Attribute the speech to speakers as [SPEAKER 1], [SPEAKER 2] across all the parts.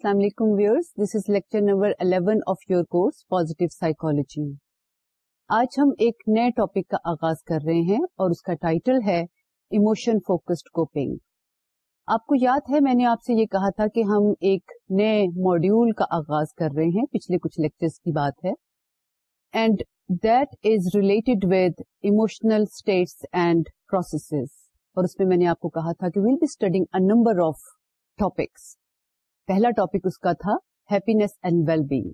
[SPEAKER 1] السلام علیکم where this is lecture number 11 of your course psychology آج ہم ایک نئے ٹاپک کا آغاز کر رہے ہیں اور اس کا ٹائٹل ہے ایموشن فوکسڈ کوپنگ آپ کو یاد ہے میں نے آپ سے یہ کہا تھا کہ ہم ایک نئے ماڈیول کا آغاز کر رہے ہیں پچھلے کچھ لیکچرس کی بات ہے and that is related with emotional states and processes اور اس میں میں نے آپ کو کہا تھا کہ we'll be studying a number of topics پہلا ٹاپک اس کا تھا ہیپینیس اینڈ ویل بینگ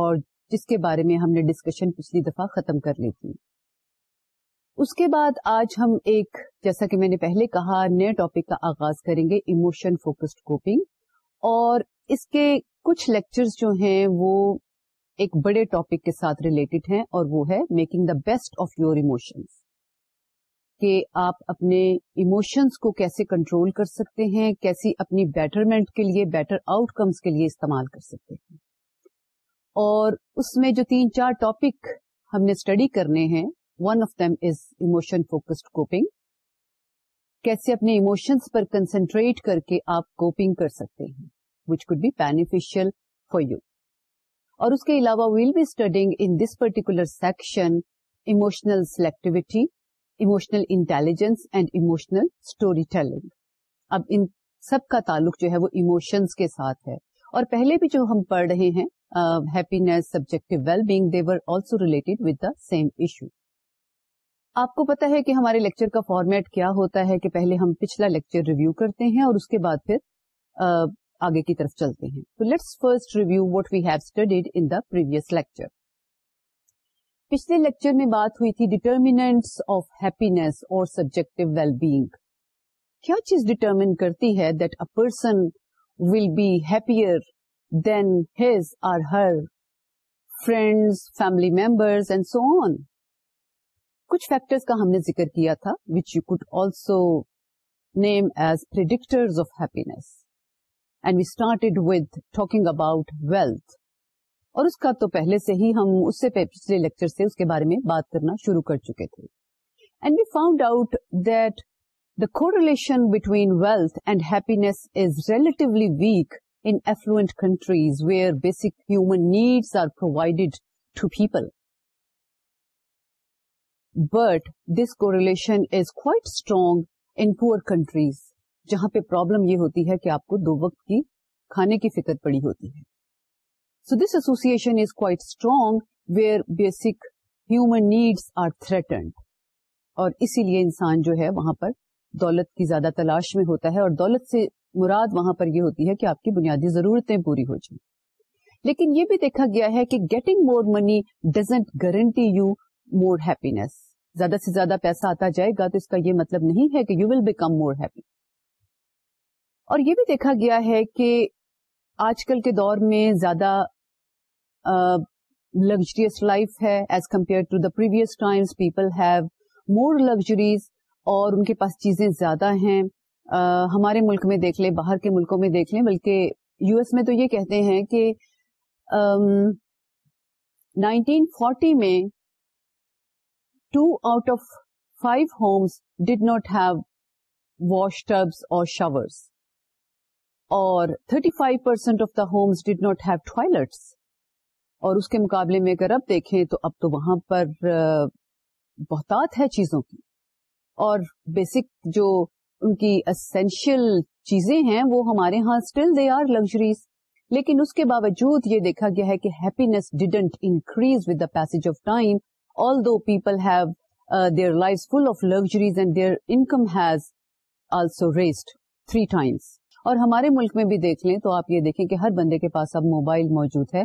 [SPEAKER 1] اور جس کے بارے میں ہم نے ڈسکشن پچھلی دفعہ ختم کر لی تھی اس کے بعد آج ہم ایک جیسا کہ میں نے پہلے کہا نئے ٹاپک کا آغاز کریں گے ایموشن فوکسڈ کوپنگ اور اس کے کچھ لیکچرز جو ہیں وہ ایک بڑے ٹاپک کے ساتھ ریلیٹڈ ہیں اور وہ ہے making the best of your emotions کہ آپ اپنے ایموشنس کو کیسے کنٹرول کر سکتے ہیں کیسی اپنی بیٹرمنٹ کے لیے بیٹر آؤٹ کمس کے لیے استعمال کر سکتے ہیں اور اس میں جو تین چار ٹاپک ہم نے اسٹڈی کرنے ہیں one of them is emotion focused coping کیسے اپنے ایموشنس پر کنسنٹریٹ کر کے آپ کوپنگ کر سکتے ہیں which could be beneficial for you اور اس کے علاوہ we'll be studying in this particular section emotional selectivity emotional intelligence and emotional storytelling اب ان سب کا تعلق جو ہے وہ ایموشنس کے ساتھ ہے اور پہلے بھی جو ہم پڑھ رہے ہیں happiness subjective well being they're also related with the same issue آپ کو پتا ہے کہ ہمارے لیکچر کا فارمیٹ کیا ہوتا ہے کہ پہلے ہم پچھلا لیکچر ریویو کرتے ہیں اور اس کے بعد پھر آگے کی طرف چلتے ہیں تو let's first review what we have studied in the previous lecture پچھلے لیکچر میں بات ہوئی تھی ڈیٹرمینٹس آف اور سبجیکٹو ویل کیا چیز ڈیٹرمن کرتی ہے that a person will be happier than his or her family members and so on کچھ فیکٹرز کا ہم نے ذکر کیا تھا which you could also name as predictors of purse and we started with talking about wealth اور اس کا تو پہلے سے ہی ہم اس سے پچھلے لیکچر سے اس کے بارے میں بات کرنا شروع کر چکے تھے and we found out that the correlation between wealth and is relatively weak in affluent countries where basic human needs are provided to people but this correlation is quite strong in poor countries جہاں پہ problem یہ ہوتی ہے کہ آپ کو دو وقت کی کھانے کی فکر پڑی ہوتی ہے so this strong where basic human needs are threatened. اور اسی لیے انسان جو ہے وہاں پر دولت کی زیادہ تلاش میں ہوتا ہے اور دولت سے مراد وہاں پر یہ ہوتی ہے کہ آپ کی بنیادی ضرورتیں پوری ہو جائیں لیکن یہ بھی دیکھا گیا ہے کہ getting more money doesn't guarantee you more happiness زیادہ سے زیادہ پیسہ آتا جائے گا تو اس کا یہ مطلب نہیں ہے کہ you will become more happy اور یہ بھی دیکھا گیا ہے کہ آج کل کے دور میں زیادہ لگژریس لائف ہے as compare to the previous times people have more luxuries اور ان کے پاس چیزیں زیادہ ہیں uh, ہمارے ملک میں دیکھ لیں باہر کے ملکوں میں دیکھ لیں بلکہ یو ایس میں تو یہ کہتے ہیں کہ نائنٹین um, فورٹی میں two out of five homes did not have wash tubs اور شاورس اور thirty five percent of the homes did not have toilets اور اس کے مقابلے میں اگر اب دیکھیں تو اب تو وہاں پر بہتات ہے چیزوں کی اور بیسک جو ان کی اسینشیل چیزیں ہیں وہ ہمارے ہاں اسٹل دے آر لگژریز لیکن اس کے باوجود یہ دیکھا گیا ہے کہ happiness didn't increase with the pace of time although people have their life full of luxuries and their income has also raised three times اور ہمارے ملک میں بھی دیکھ لیں تو آپ یہ دیکھیں کہ ہر بندے کے پاس اب موبائل موجود ہے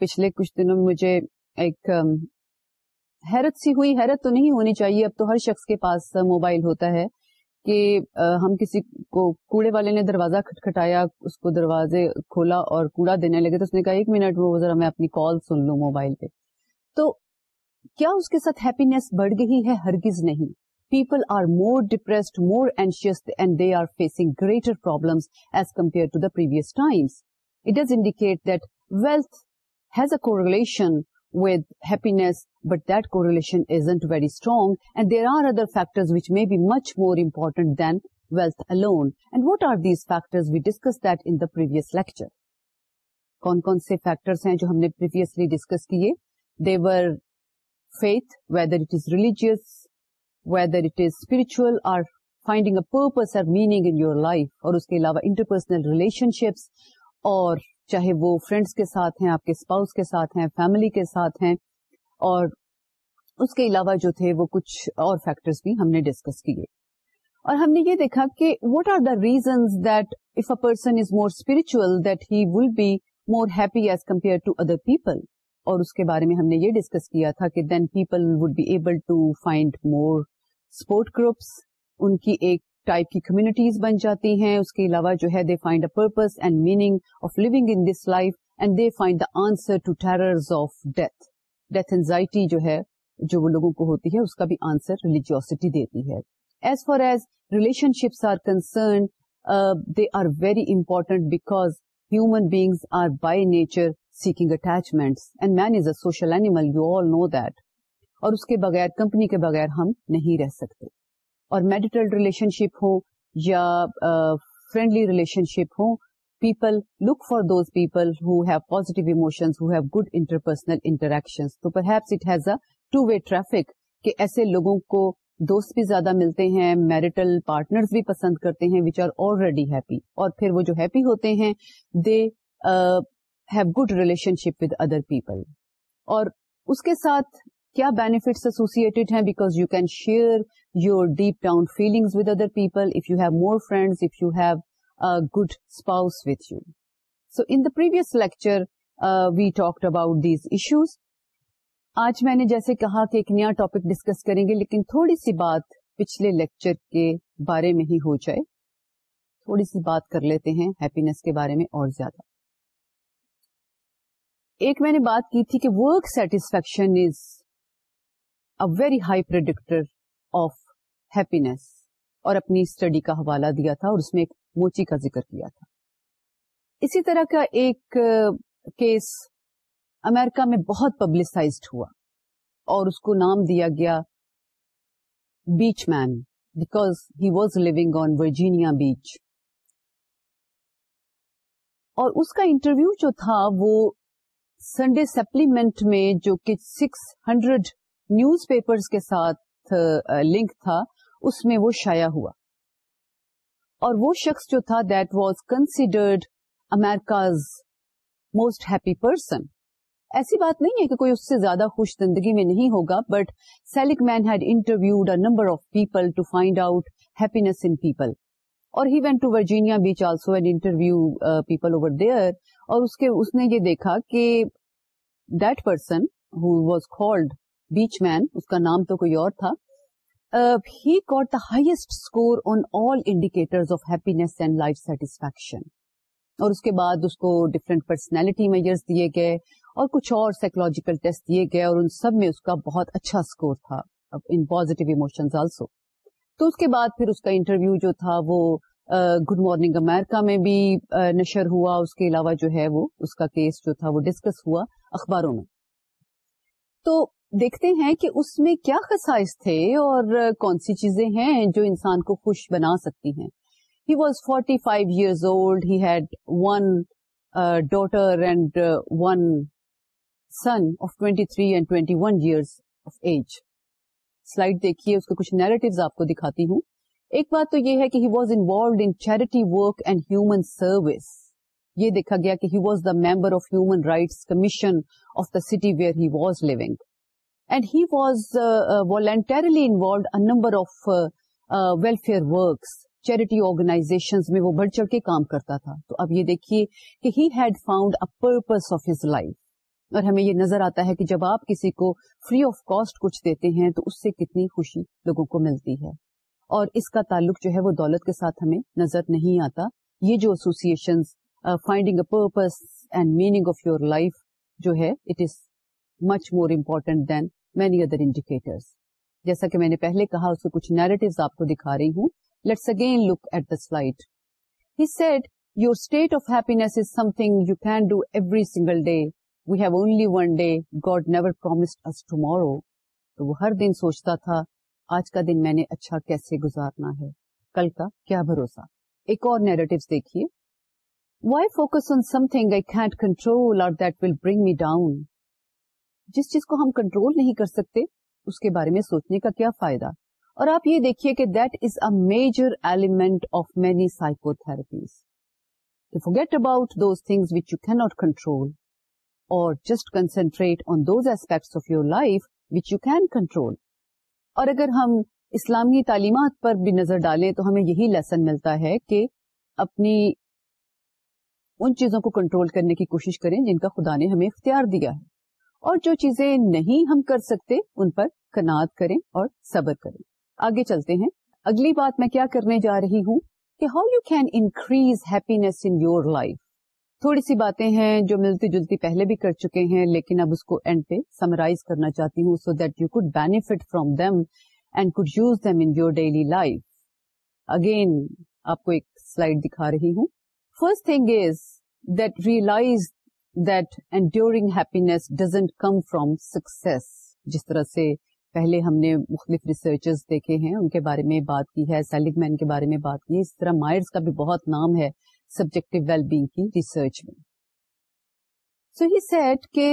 [SPEAKER 1] پچھلے کچھ دنوں میں مجھے ایک حیرت سی ہوئی حیرت تو نہیں ہونی چاہیے اب تو ہر شخص کے پاس موبائل ہوتا ہے کہ ہم کسی کو کوڑے والے نے دروازہ کھٹکھٹایا اس کو دروازے کھولا اور کوڑا دینے لگے تو اس نے کہا ایک منٹ وہ ذرا میں اپنی کال سن لوں موبائل پہ تو کیا اس کے ساتھ ہیپینےس بڑھ گئی ہے ہرگز نہیں people are more depressed more anxious and they are facing greater problem as compare to the previous times it does indicate that wealth has a with happiness but دورشن is ain't very strong and there are other factors which میں لن and what are these factors lecture کون کون سے factors ہیں جو ہم نے discuss کیے their faith whether it is religious whether it is spiritual or finding a purpose or meaning in your life اور اس کے علاوہ انٹرپرسنل ریلیشنشپس اور چاہے وہ فرینڈس کے ساتھ ہیں آپ کے اسپاؤس کے ساتھ ہیں فیملی کے ساتھ ہیں اور اس کے علاوہ جو تھے وہ کچھ اور فیکٹرس بھی ہم نے ڈسکس کیے اور ہم نے یہ دیکھا کہ what are the reasons that if a person is more spiritual that he will be more happy as compare to other people اور اس کے بارے میں ہم نے یہ ڈسکس کیا تھا کہ then people would be able to find more support groups ان کی ایک ٹائپ کی کمیونٹیز بن جاتی ہیں اس کے علاوہ جو ہے they find a purpose and meaning of لوگ in this life and they find the answer to terrors of death death anxiety جو ہے جو وہ لوگوں کو ہوتی ہے اس کا بھی آنسر ریلیجیوسٹی دیتی ہے as far as relationships are concern they are very important because human beings are by nature seeking attachment and man is a social animal you all know that اور اس کے بغیر کمپنی کے بغیر ہم نہیں رہ سکتے اور میڈیٹل ریلیشن شپ ہو یا فرینڈلی ریلیشن شپ ہوں people look for those people who have positive emotions who have good interpersonal interaction تو it has a two way traffic کہ ایسے لوگوں کو دوست بھی زیادہ ملتے ہیں میرٹل پارٹنرز بھی پسند کرتے ہیں ویچ آر آلریڈی ہیپی اور پھر وہ جو ہیپی ہوتے ہیں they have good relationship with other people اور اس کے ساتھ کیا بینیفٹس ایسوسیٹیڈ ہیں because you can share your deep down you with other people if you have more good you have good spouse with you so in uh, we talked about these issues آج میں نے جیسے کہا کہ ایک نیا topic discuss کریں گے لیکن تھوڑی سی بات پچھلے لیکچر کے بارے میں ہی ہو جائے تھوڑی سی بات کر لیتے ہیں ہیپینس کے بارے میں اور زیادہ ایک میں نے بات کی تھی کہ work satisfaction is a very high predictor of happiness اور اپنی اسٹڈی کا حوالہ دیا تھا اور اس میں ایک موچی کا ذکر کیا تھا اسی طرح کا ایک کیس امیرکا میں بہت پبلسائزڈ ہوا اور اس کو نام دیا گیا beach man because he was living on Virginia beach اور اس کا انٹرویو جو تھا وہ سنڈے سپلیمنٹ میں جو کہ سکس ہنڈریڈ نیوز پیپرز کے ساتھ لنک تھا اس میں وہ شایا ہوا اور وہ شخص جو تھا that was considered America's most happy person ایسی بات نہیں ہے کہ کوئی اس سے زیادہ خوش زندگی میں نہیں ہوگا but Seligman had interviewed number of people to find out in people اور he went to Virginia Beach also and interview people over there اور اس نے یہ دیکھا کہ that person who was called beach man اس کا نام تو کوئی اور تھا he got the highest score on all indicator of happiness and life satisfaction اور اس کے بعد اس کو ڈفرینٹ پرسنالٹی میئرس دیے گئے اور کچھ اور سائیکولوجیکل ٹیسٹ دیے گئے اور ان سب میں اس کا بہت اچھا اسکور تھا ان پوزیٹو ایموشن آلسو تو اس کے بعد پھر اس کا انٹرویو جو تھا وہ گڈ مارننگ امیرکا میں بھی uh, نشر ہوا اس کے علاوہ جو ہے وہ اس کا کیس جو تھا وہ ڈسکس ہوا اخباروں میں تو دیکھتے ہیں کہ اس میں کیا خصائص تھے اور کون سی چیزیں ہیں جو انسان کو خوش بنا سکتی ہیں he was forty five years old had one daughter and one son of twenty three and twenty one years age slide دیکھیے اس کے کچھ نیریٹوز آپ کو دکھاتی ہوں ایک بات تو یہ ہے کہ he was involved in charity work and human service یہ دیکھا گیا کہ he was the member of human rights commission of the city where he was living and he was voluntarily involved number of welfare works charity organization میں وہ بڑھ چڑھ کے کام کرتا تھا تو اب یہ دیکھیے کہ he had found a purpose of his life اور ہمیں یہ نظر آتا ہے کہ جب آپ کسی کو فری آف کاسٹ کچھ دیتے ہیں تو اس سے کتنی خوشی لوگوں کو ملتی ہے اور اس کا تعلق جو ہے وہ دولت کے ساتھ ہمیں نظر نہیں آتا یہ جو association finding a purpose and meaning of your life جو ہے it is much more important than many other indicator جیسا کہ میں نے پہلے کہا اسے کچھ نیریٹو دکھا رہی ہوں let's again look at the he your state of is something you can do every single day we have only one day God never promised تو وہ ہر دن سوچتا تھا آج کا دن میں نے اچھا کیسے گزارنا ہے کل کا کیا بھروسہ ایک اور نیریٹو دیکھیے why focus on something I can't control اور جس چیز کو ہم کنٹرول نہیں کر سکتے اس کے بارے میں سوچنے کا کیا فائدہ اور آپ یہ دیکھیے کہ that is a major element of many psychotherapies forget about those those which you not control اور just concentrate on aspects of your life which you can control اور اگر ہم اسلامی تعلیمات پر بھی نظر ڈالیں تو ہمیں یہی لیسن ملتا ہے کہ اپنی ان چیزوں کو کنٹرول کرنے کی کوشش کریں جن کا خدا نے ہمیں اختیار دیا ہے اور جو چیزیں نہیں ہم کر سکتے ان پر کناد کریں اور صبر کریں آگے چلتے ہیں اگلی بات میں کیا کرنے جا رہی ہوں کہ how you can increase happiness in your life تھوڑی سی باتیں ہیں جو ملتی جلتی پہلے بھی کر چکے ہیں لیکن اب اس کو اینڈ پہ سمرائز کرنا چاہتی ہوں so that you could benefit from them and use them in your daily life again آپ کو ایک سلائڈ دکھا رہی ہوں first thing is that realize doesn't come from success جس طرح سے پہلے ہم نے مختلف ریسرچرز دیکھے ہیں ان کے بارے میں بات کی ہے سیلنگ مین کے بارے میں بات کی اس طرح مائرس کا بھی بہت نام ہے سبجیکٹو ویل بینگ کی ریسرچ میں سو ہی سیٹ کہ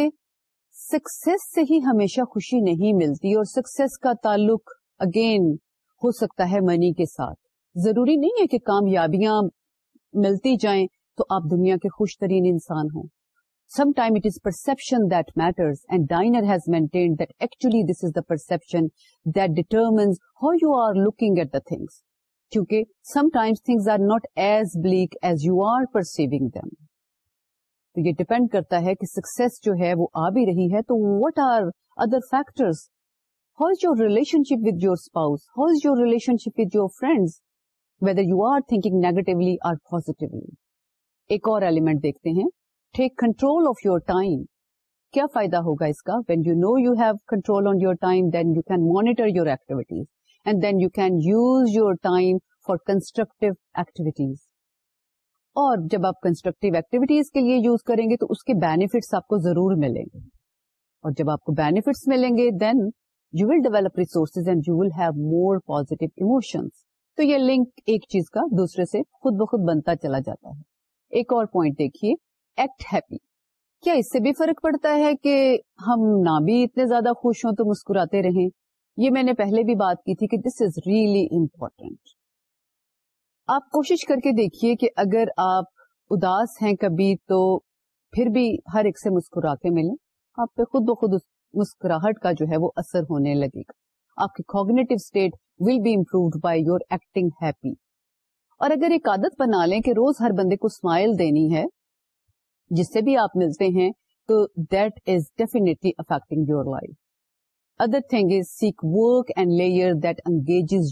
[SPEAKER 1] سکسیس سے ہی ہمیشہ خوشی نہیں ملتی اور سکسیس کا تعلق اگین ہو سکتا ہے منی کے ساتھ ضروری نہیں ہے کہ کامیابیاں ملتی جائیں تو آپ دنیا کے خوش ترین انسان ہوں time it is perception that matters and Diener this is the perceptions how you are looking at the things کیونکہ یہ ڈیپینڈ کرتا ہے کہ سکسیز جو ہے وہ آ بھی رہی ہے تو what are other factors how is your relationship with your spouse how is your relationship with your friends whether you are thinking negatively or positively ایک اور ایلیمنٹ دیکھتے ہیں take control of your time کیا فائدہ ہوگا اس کا when you know you have control on your time then you can monitor your activities and then you can use your time for constructive activities اور جب آپ کنسٹرکٹیو ایکٹیویٹیز کے لیے یوز کریں گے تو اس کے بینیفٹس آپ کو ضرور ملیں گے اور جب آپ کو بینیفٹس ملیں گے then you will develop resources and you will have more positive emotions تو یہ لنک ایک چیز کا دوسرے سے خود بخود بنتا چلا جاتا ہے ایک اور پوائنٹ دیکھیے ایکٹ ہیپی کیا اس سے بھی فرق پڑتا ہے کہ ہم نہ بھی اتنے زیادہ خوش ہوں تو مسکراتے رہیں یہ میں نے پہلے بھی بات کی تھی کہ دس از ریئلی امپورٹینٹ آپ کوشش کر کے دیکھیے کہ اگر آپ اداس ہیں کبھی تو پھر بھی ہر ایک سے مسکرا کے ملیں آپ پہ خود بخود مسکراہٹ کا جو ہے وہ اثر ہونے لگے گا آپ کی cognitive state will be improved by your acting happy اور اگر ایک عادت بنا لیں کہ روز ہر بندے کو اسمائل دینی ہے جس سے بھی آپ ملتے ہیں تو that is definitely affecting your life other thing is seek work and layer that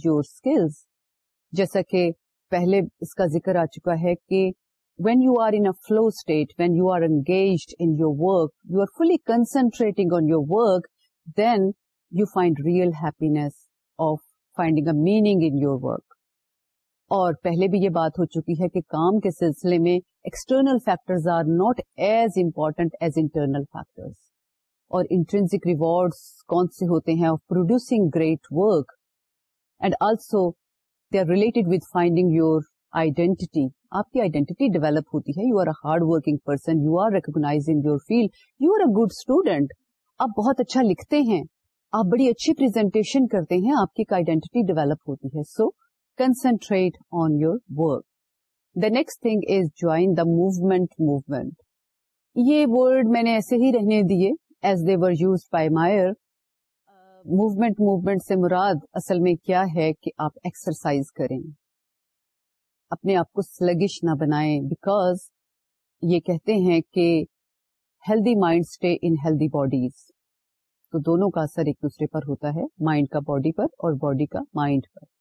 [SPEAKER 1] your جیسا کہ پہلے اس کا ذکر آ چکا ہے کہ when you are in flow state when you are engaged in your work you are fully concentrating on your then then you find real of of finding a meaning in your اور پہلے بھی یہ بات ہو چکی ہے کہ کام کے سلسلے میں external factors are not as important as internal factors اور انٹرنسک ریوارڈس کون سے ہوتے ہیں of producing great work and also they are related with finding your identity آپ کی آئیڈینٹی ڈیولپ ہوتی ہے you are a hard working person you are recognize your field you are a good student آپ بہت اچھا لکھتے ہیں آپ بڑی اچھی پرزینٹیشن کرتے ہیں آپ کی ایک آئیڈینٹی ڈیولپ ہوتی ہے so concentrate on your work the next thing is join the movement movement یہ ورڈ میں نے ایسے ہی رہنے دیے as they were use by Myers movement movement سے مراد اصل میں کیا ہے کہ آپ ایکسرسائز کریں اپنے آپ کو سلگش نہ بنائیں بیکاز یہ کہتے ہیں کہ healthy mind stay in healthy bodies تو دونوں کا اثر ایک دوسرے پر ہوتا ہے مائنڈ کا باڈی پر اور باڈی کا مائنڈ پر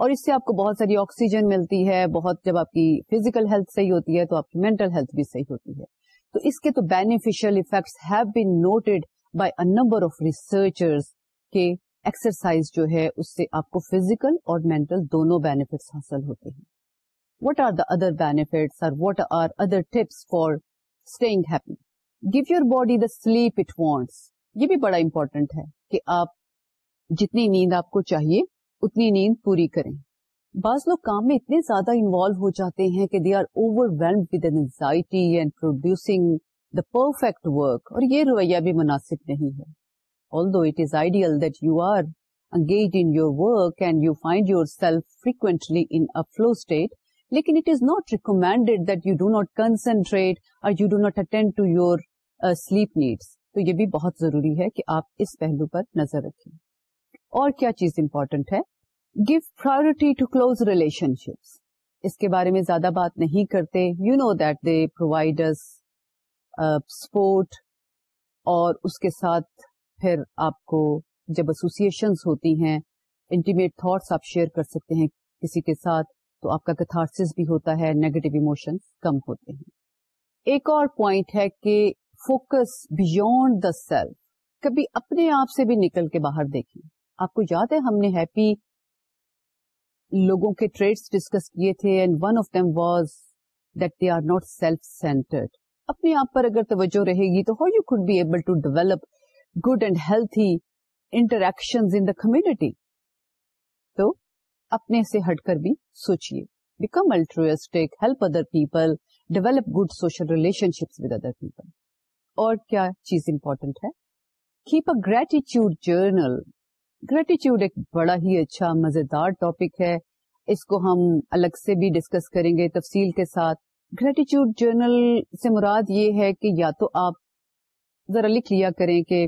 [SPEAKER 1] اور اس سے آپ کو بہت ساری آکسیجن ملتی ہے بہت جب آپ کی فیزیکل ہیلتھ صحیح ہوتی ہے تو آپ کی مینٹل ہیلتھ بھی صحیح ہوتی ہے تو اس کے تو beneficial effects have been noted by a number of researchers کے ایکسرسائز جو ہے اس سے آپ کو فزیکل اور مینٹل دونوں بینیفٹس حاصل ہوتے ہیں what are the other benefits اور what are other tips for happy give your body the sleep it wants یہ بھی بڑا امپورٹینٹ ہے کہ آپ جتنی نیند آپ کو چاہیے اتنی نیند پوری کریں بعض لوگ کام میں اتنے زیادہ انوالو ہو جاتے ہیں کہ they are overwhelmed with anxiety and producing the perfect work اور یہ رویہ بھی مناسب نہیں ہے although it is ideal that you are engage in your work and you find yourself frequently in flow state لیکن it is not recommended that you do not concentrate اور you do not attend to your sleep needs تو یہ بھی بہت ضروری ہے کہ آپ اس پہلو پر نظر رکھیں اور کیا چیز امپورٹنٹ ہے give priority to close ships اس کے بارے میں زیادہ بات نہیں کرتے you know that they providers support اور اس کے ساتھ پھر آپ کو جب ایسوسیشنس ہوتی ہیں انٹیمیٹ تھاٹس آپ شیئر کر سکتے ہیں کسی کے ساتھ تو آپ کا کتھارسس بھی ہوتا ہے نیگیٹو ایموشنس کم ہوتے ہیں ایک اور پوائنٹ ہے کہ فوکس بیونڈ دا سیلف کبھی اپنے آپ سے بھی نکل کے باہر دیکھیں آپ کو یاد ہے ہم نے ہیپی لوگوں کے ٹریڈس ڈسکس کیے تھے and one of them was that they are not self centred اپنے آپ پر اگر توجہ رہے گی تو how you be able to develop good and healthy interaction in the community تو اپنے سے ہٹ کر بھی سوچیے become altruistic help other people develop good social relationships with other people اور کیا چیز امپورٹینٹ ہے keep a gratitude journal gratitude ایک بڑا ہی اچھا مزیدار ٹاپک ہے اس کو ہم الگ سے بھی ڈسکس کریں گے تفصیل کے ساتھ گریٹیچیوڈ جرنل سے مراد یہ ہے کہ یا تو آپ ذرا لکھ لیا کریں کہ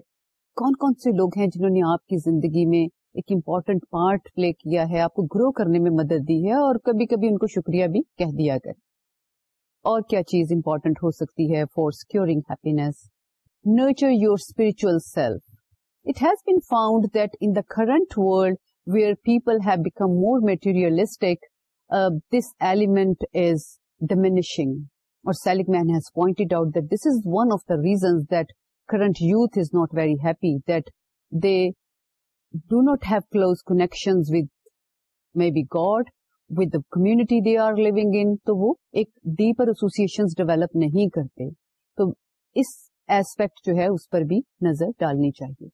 [SPEAKER 1] کون کون سے لوگ ہیں جنہوں نے آپ کی زندگی میں ایک امپورٹنٹ پارٹ پلے کیا ہے آپ کو گرو کرنے میں مدد دی ہے اور کبھی کبھی ان کو شکریہ بھی کہہ دیا گیا اور کیا چیز امپورٹنٹ ہو سکتی ہے for securing happiness nature your spiritual self it has been found that in current world where people have become more matter this ایلیمنٹنگ اور کمٹی دے آر لگ تو وہ ایک ڈیپر ایسوسن ڈیولپ نہیں کرتے تو اس ایسپیکٹ جو ہے اس پر بھی نظر ڈالنی چاہیے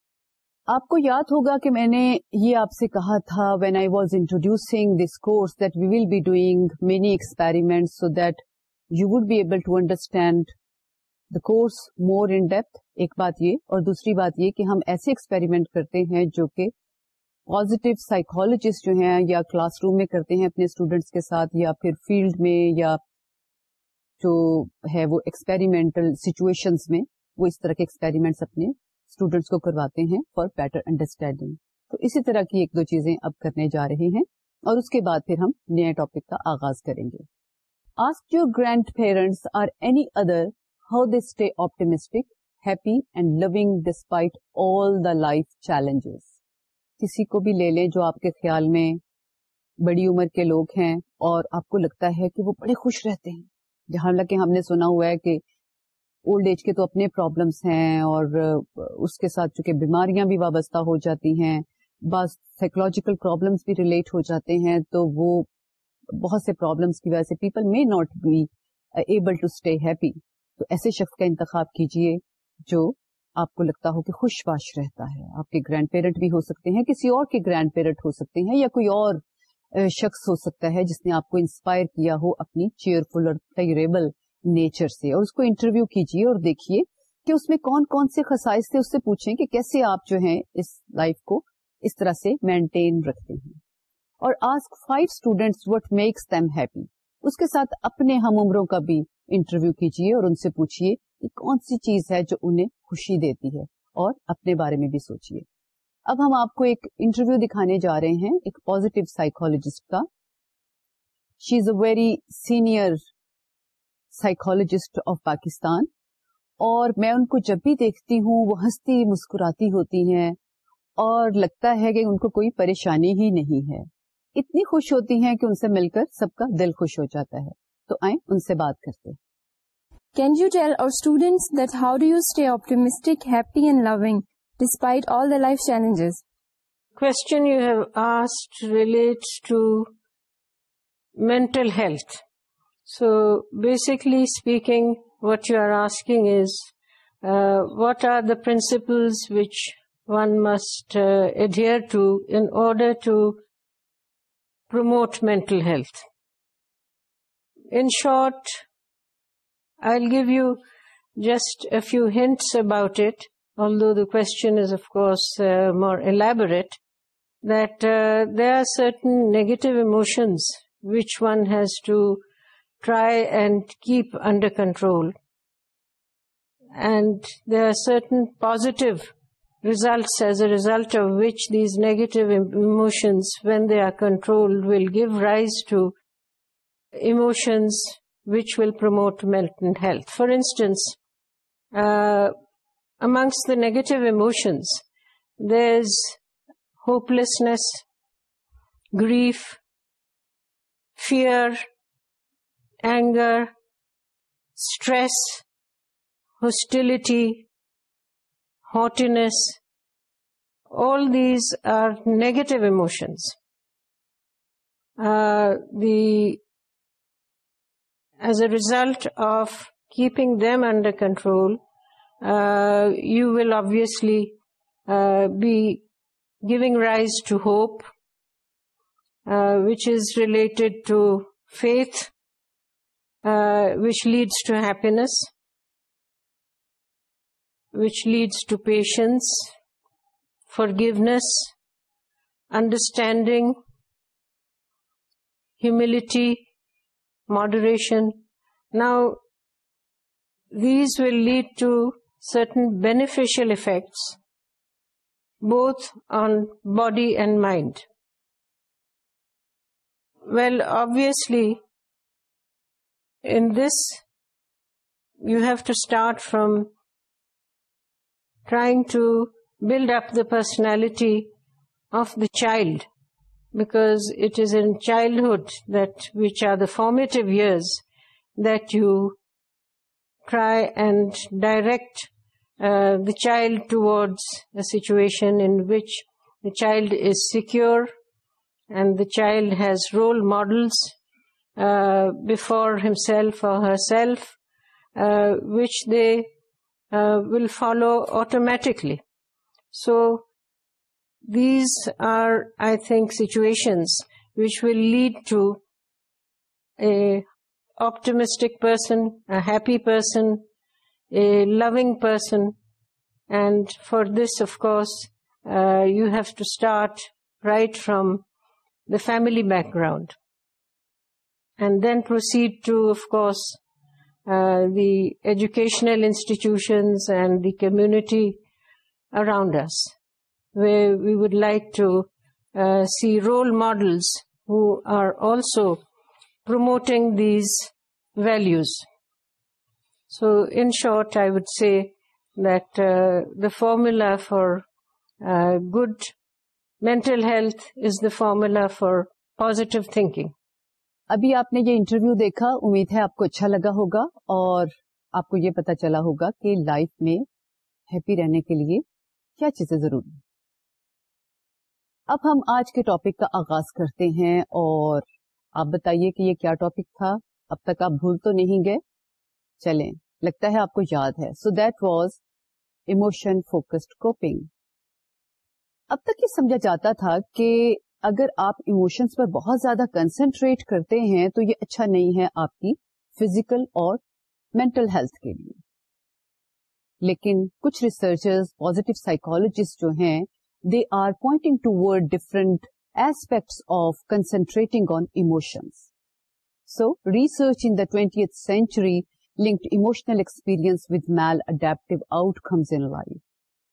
[SPEAKER 1] آپ کو یاد ہوگا کہ میں نے یہ آپ سے کہا تھا when I was introducing this course we will be doing many experiment so that you would be able to understand the course more in depth ایک بات یہ اور دوسری بات یہ کہ ہم ایسے ایکسپیریمنٹ کرتے ہیں جو کہ پوزیٹیو سائیکولوجسٹ جو ہیں یا کلاس روم میں کرتے ہیں اپنے اسٹوڈینٹس کے ساتھ یا پھر فیلڈ میں یا جو ہے وہ ایکسپیریمنٹل سچویشن میں وہ اس طرح کے ایکسپیریمنٹس اپنے اسٹوڈینٹس کو کرواتے ہیں فار بیٹر انڈرسٹینڈنگ تو اسی طرح کی ایک دو چیزیں اب کرنے جا رہے ہیں اور اس کے بعد پھر ہم نیا ٹاپک کا آغاز کریں گے ask your grandparents or any other how they stay optimistic happy and loving despite all the life challenges کسی کو بھی لے لیں جو آپ کے خیال میں بڑی عمر کے لوگ ہیں اور آپ کو لگتا ہے کہ وہ بڑے خوش رہتے ہیں جہاں لگے ہم نے سنا ہوا ہے کہ اولڈ ایج کے تو اپنے پرابلمس ہیں اور اس کے ساتھ چونکہ بیماریاں بھی وابستہ ہو جاتی ہیں بعض سائیکولوجیکل پرابلمس بھی ریلیٹ ہو جاتے ہیں تو وہ بہت سے پرابلمس کی وجہ سے people may not be able to stay happy تو ایسے شخص کا انتخاب کیجیے جو آپ کو لگتا ہو کہ خوش باش رہتا ہے آپ کے گرینڈ پیرنٹ بھی ہو سکتے ہیں کسی اور کے گرینڈ پیرنٹ ہو سکتے ہیں یا کوئی اور شخص ہو سکتا ہے جس نے آپ کو انسپائر کیا ہو اپنی چیئرفل اور فیوریبل نیچر سے اور اس کو انٹرویو کیجیے اور دیکھیے کہ اس میں کون کون سے خسائز سے پوچھیں کہ کیسے آپ جو ہے اس لائف کو اس اس طرح سے مینٹین رکھتے ہیں اور ask five what makes happy کے ساتھ اپنے ہم عمروں کا بھی انٹرویو کیجیے اور ان سے پوچھیے کون سی چیز ہے جو انہیں خوشی دیتی ہے اور اپنے بارے میں بھی سوچیے اب ہم آپ کو ایک انٹرویو دکھانے جا رہے ہیں ایک پوزیٹو سائیکولوجسٹ کا she is a very senior psychologist of Pakistan اور میں ان کو جب بھی دیکھتی ہوں وہ ہنستی مسکراتی ہوتی ہیں اور لگتا ہے کہ ان کو کوئی پریشانی ہی نہیں ہے اتنی خوش ہوتی ہیں کہ ان سے مل کر سب کا دل خوش ہو جاتا ہے تو آئیں ان سے بات کرتے
[SPEAKER 2] can you tell our students that how do you stay optimistic happy and loving despite all the life challenges
[SPEAKER 3] question you have to mental health So basically speaking, what you are asking is, uh, what are the principles which one must uh, adhere to in order to promote mental health? In short, I'll give you just a few hints about it, although the question is, of course, uh, more elaborate, that there are certain negative emotions which one has to try and keep under control. And there are certain positive results as a result of which these negative emotions, when they are controlled, will give rise to emotions which will promote mental health. For instance, uh, amongst the negative emotions, there's hopelessness, grief, fear, these are negative emotions the as a result of came under control obviously be گئی hope which is related to faith Uh, which leads to happiness, which leads to patience, forgiveness, understanding, humility, moderation. Now, these will lead to certain beneficial effects, both on body and mind. Well, obviously, in this, you have to start from trying to build up the personality of the child, because it is in childhood that, which are the formative years, that you try and direct uh, the child towards a situation in which the child is secure and the child has role models uh, before himself or herself, uh, which they uh, will follow automatically. So these are, I think, situations which will lead to a optimistic person, a happy person, a loving person. And for this, of course, you have to start right from the family background and then proceed to, of course, uh, the educational institutions and the community around us, where we would like to uh, see role models who are also promoting these values. So, in short, I would say that uh, the formula for good mental health is the formula for positive thinking.
[SPEAKER 1] ابھی آپ نے یہ interview دیکھا امید ہے آپ کو اچھا لگا ہوگا اور آپ کو یہ پتا چلا ہوگا کہ لائف میں ہیپی رہنے کے لیے کیا چیزیں ضروری اب ہم آج کے ٹاپک کا آغاز کرتے ہیں اور آپ بتائیے کہ یہ کیا ٹاپک تھا اب تک آپ بھول تو نہیں گئے چلیں لگتا ہے آپ کو یاد ہے so that was emotion focused coping اب تک یہ سمجھا جاتا تھا کہ اگر آپ ایموشنس پر بہت زیادہ کنسنٹریٹ کرتے ہیں تو یہ اچھا نہیں ہے آپ کی فزیکل اور مینٹل ہیلتھ کے لیے لیکن کچھ ریسرچرز سائیکولوجسٹ جو ہیں they are pointing toward different aspects of concentrating on emotions so research in the twenty century linked emotional with mal outcomes in life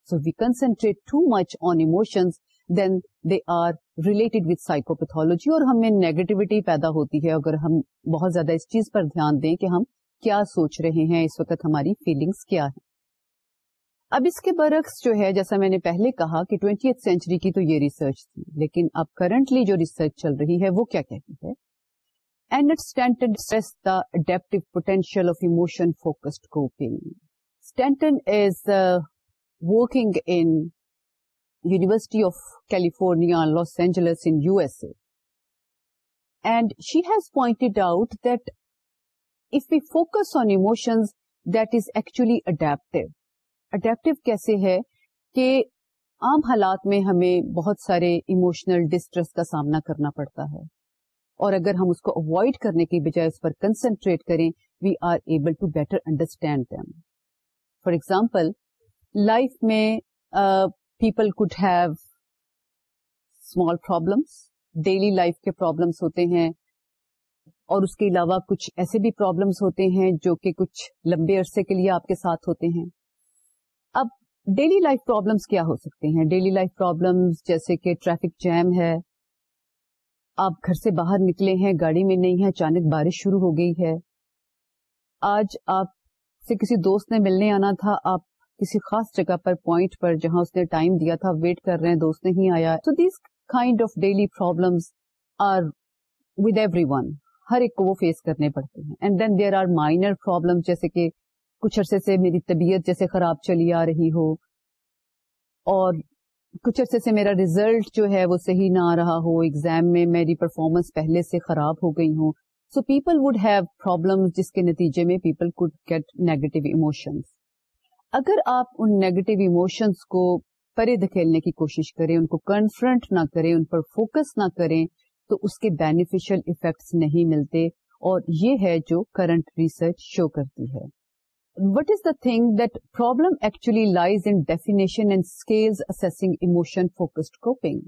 [SPEAKER 1] so we concentrate too much on emotions then they are related with psychopathology اور ہمیں negativity پیدا ہوتی ہے اگر ہم بہت زیادہ اس چیز پر دھیان دیں کہ ہم کیا سوچ رہے ہیں اس وقت ہماری فیلنگس کیا ہے اب اس کے برعکس جو ہے جیسا میں نے پہلے کہا کہ ٹوینٹی ایتھ سینچری کی تو یہ ریسرچ تھی لیکن اب کرنٹلی جو ریسرچ چل رہی ہے وہ کیا کہتی ہے and Stanton stress the adaptive potential of emotion focused coping is working in university of California Los Angeles in U S A and she has pointed out that if we focus on emotions that is actually adaptive adaptive کیسے ہے کہ عام حالات میں ہمیں بہت سارے emotional distress کا سامنا کرنا پڑتا ہے اور اگر ہم اس کو اوائڈ کرنے کی بجائے اس پر کنسنٹریٹ کریں we are able to better understand them for example life میں uh, could have problems daily life کے پرابلمس ہوتے ہیں اور اس کے علاوہ کچھ ایسے بھی پرابلمس ہوتے ہیں جو کہ کچھ لمبے عرصے کے لیے آپ کے ساتھ ہوتے ہیں اب ڈیلی لائف پرابلمس کیا ہو سکتے ہیں ڈیلی لائف پرابلمس جیسے کہ ٹریفک جیم ہے آپ گھر سے باہر نکلے ہیں گاڑی میں نہیں ہے اچانک بارش شروع ہو گئی ہے آج آپ سے کسی دوست نے ملنے آنا تھا آپ کسی خاص جگہ پر پوائنٹ پر جہاں اس نے ٹائم دیا تھا ویٹ کر رہے ہیں دوست نہیں آیا تو these kind of daily problems are with everyone ہر ایک کو وہ فیس کرنے پڑتے ہیں and then there are minor problem جیسے کہ کچھ عرصے سے میری طبیعت جیسے خراب چلی آ رہی ہو اور کچھ عرصے سے میرا ریزلٹ جو ہے وہ صحیح نہ آ رہا ہو ایگزام میں میری پرفارمنس پہلے سے خراب ہو گئی ہو so people would have problem جس کے نتیجے میں people could get negative emotions اگر آپ ان نیگیٹو ایموشنس کو پرے دھکیلنے کی کوشش کریں ان کو کنفرنٹ نہ کریں ان پر فوکس نہ کریں تو اس کے بینیفیشل افیکٹس نہیں ملتے اور یہ ہے جو کرنٹ ریسرچ شو کرتی ہے what is the thing that problem actually lies in definition and scales using emotion focused coping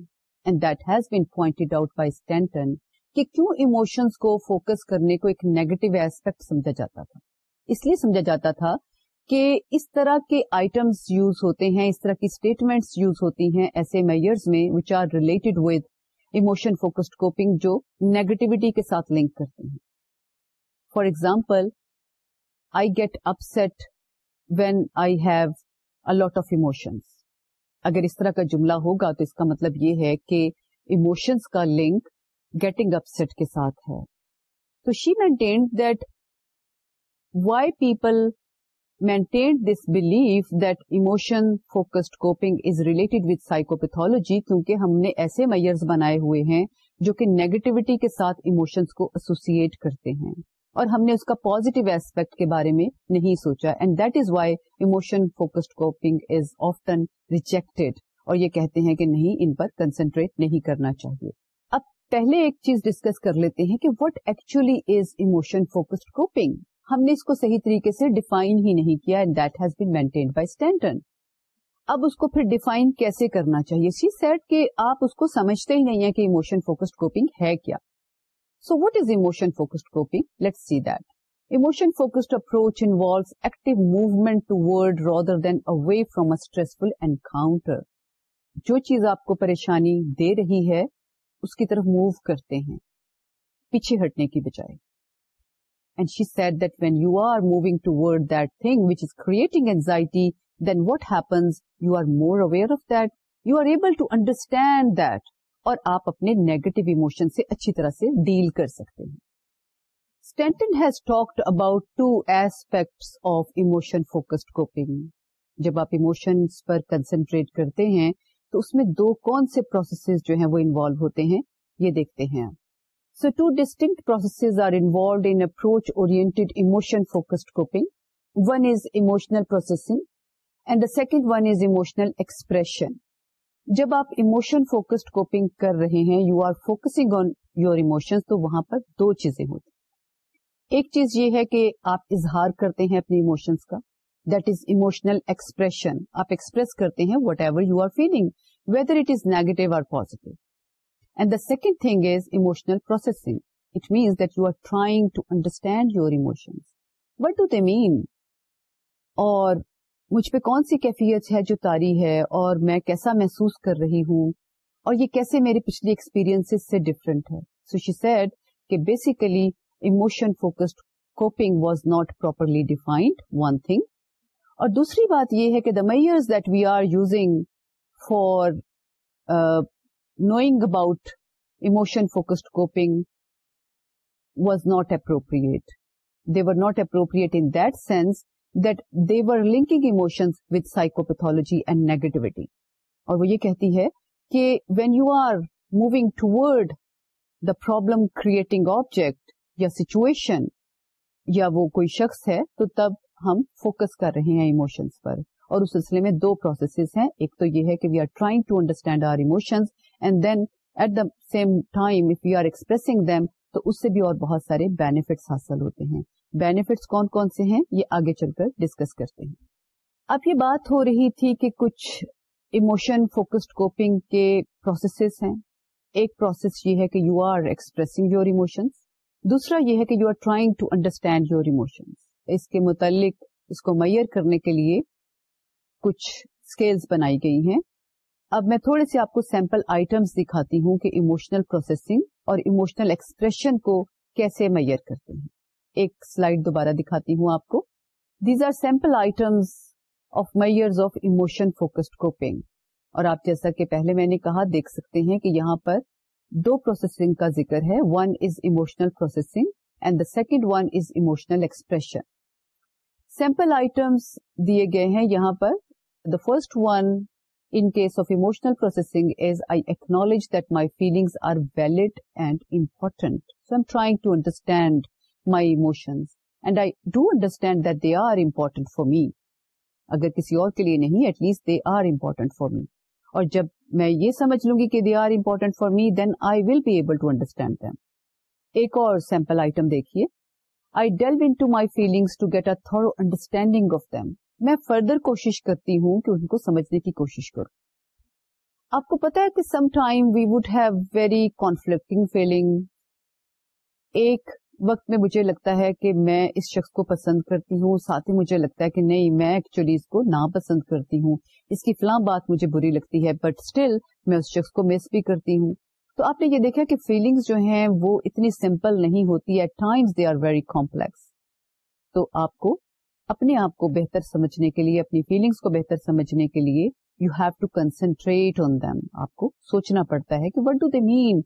[SPEAKER 1] and that has been pointed out by Stanton کہ کیوں ایموشنس کو فوکس کرنے کو ایک نیگیٹو ایسپیکٹ سمجھا جاتا تھا اس لیے سمجھا جاتا تھا کہ اس طرح کے آئٹمس یوز ہوتے ہیں اس طرح کی اسٹیٹمنٹس یوز ہوتی ہیں ایسے میئرز میں which are related with emotion focused coping جو نیگیٹوٹی کے ساتھ لنک کرتے ہیں for example I get upset when I have a lot of emotions اگر اس طرح کا جملہ ہوگا تو اس کا مطلب یہ ہے کہ ایموشنس کا لنک گیٹنگ اپ سیٹ کے ساتھ ہے تو she maintained that why people maintain this belief that emotion focused coping is related with psychopathology کیونکہ ہم نے ایسے میئرز بنائے ہوئے ہیں جو کہ نیگیٹوٹی کے ساتھ ایموشنس کو ایسوسیٹ کرتے ہیں اور ہم نے اس کا پوزیٹو ایسپیکٹ کے بارے میں نہیں سوچا and that is why emotion focused coping is often rejected اور یہ کہتے ہیں کہ نہیں ان پر کنسنٹریٹ نہیں کرنا چاہیے اب پہلے ایک چیز ڈسکس کر لیتے ہیں کہ what actually is emotion focused coping ہم نے اس کو صحیح طریقے سے ڈیفائن ہی نہیں کیا and that has been maintained by Stanton اب اس کو پھر ڈیفائن کیسے کرنا چاہیے سی سیٹ کہ آپ اس کو سمجھتے ہی نہیں ہے کہ ایموشن فوکسڈ کوپنگ ہے کیا so what is emotion focused coping let see that emotion focused approach involves active movement toward rather than away from a stressful encounter جو چیز آپ کو پریشانی دے رہی ہے اس کی طرف موو کرتے ہیں پیچھے ہٹنے کی بجائے آپ اپنے نیگیٹو ایموشن سے اچھی طرح سے ڈیل کر سکتے ہیں Stanton has talked about two aspects of emotion focused coping جب آپ ایموشنس پر کنسنٹریٹ کرتے ہیں تو اس میں دو کون سے پروسیسز جو ہیں وہ انوالو ہوتے ہیں یہ دیکھتے ہیں so two distinct processes are involved oriented emotion-focused focused coping one is processing processing and second one is emotional expression جب آپ ایموشن فوکسڈ کوپنگ کر رہے ہیں you are focusing on your emotions تو وہاں پر دو چیزیں ہوتی ایک چیز یہ ہے کہ آپ اظہار کرتے ہیں اپنے ایموشنس کا دیٹ از ایموشنل ایکسپریشن آپ ایکسپریس کرتے ہیں whatever you are feeling whether it is negative or positive and the second thing is emotional processing you are trying to understand your اور مجھ پہ کون سی کیفیت ہے جو تاری ہے اور میں کیسا محسوس کر رہی ہوں اور یہ کیسے میرے پچھلی ایکسپیرئنس سے ڈفرینٹ ہے سو شی سیڈ کہ basically emotion focused coping was not properly defined one thing اور دوسری بات یہ ہے کہ the measures that we are using for knowing about emotion focused coping was not appropriate they were not appropriate in the sense that they're linking emotions with psychopathology and negativity اور وہ یہ کہتی ہے کہ when you are moving toward the problem creating object یا situation یا وہ کوئی شخص ہے تو تب ہم فوکس کر رہے ہیں ایموشنس پر اور اس سلسلے میں دو پروسیس ہیں ایک تو یہ ہے کہ we are trying to understand our emotions and then at the same time if you are expressing them تو اس سے بھی اور بہت سارے بینیفٹس حاصل ہوتے ہیں بینیفٹس کون کون سے ہیں یہ آگے چل کر ڈسکس کرتے ہیں اب یہ بات ہو رہی تھی کہ کچھ ایموشن فوکسڈ کوپنگ کے پروسیسز ہیں ایک پروسیس یہ ہے کہ you are expressing your emotions دوسرا یہ ہے کہ you are trying to understand your emotions اس کے متعلق اس کو میئر کرنے کے لیے کچھ اسکیلس بنائی گئی ہیں اب میں تھوڑے سے آپ کو سیمپل آئٹمس دکھاتی ہوں کہ اموشنل پروسیسنگ اور اموشنل کو کیسے میئر کرتے ہیں ایک سلائڈ دوبارہ دکھاتی ہوں آپ کو these are sample of of focused coping اور آپ جیسا کہ پہلے میں نے کہا دیکھ سکتے ہیں کہ یہاں پر دو پروسیسنگ کا ذکر ہے one is emotional processing and the second one is emotional expression sample items دیے گئے ہیں یہاں پر the first one In case of emotional processing is I acknowledge that my feelings are valid and important. So I'm trying to understand my emotions and I do understand that they are important for me. اگر کسی اور کے لیے نہیں at least they are important for me اور جب میں یہ سمجھ لوں گی کہ they are important for me then I will be able to understand them ایک اور سیمپل آئٹم دیکھیے I delve into my feelings to get a thorough understanding of them میں فردر کوشش کرتی ہوں کہ ان کو سمجھنے کی کوشش کروں آپ کو پتا ہے کہ sometime we would have very conflicting feeling ایک وقت میں مجھے لگتا ہے کہ میں اس شخص کو پسند کرتی ہوں ساتھ ہی مجھے لگتا ہے کہ نہیں میں ایکچولی اس کو ناپسند پسند کرتی ہوں اس کی فلاں بات مجھے بری لگتی ہے بٹ اسٹل میں اس شخص کو مس بھی کرتی ہوں تو آپ نے یہ دیکھا کہ فیلنگس جو ہیں وہ اتنی سمپل نہیں ہوتی at they are very complex تو آپ کو اپنے آپ کو بہتر سمجھنے کے لیے اپنی فیلنگس کو بہتر سمجھنے کے لیے you have to concentrate on them آپ کو سوچنا پڑتا ہے کہ what do they mean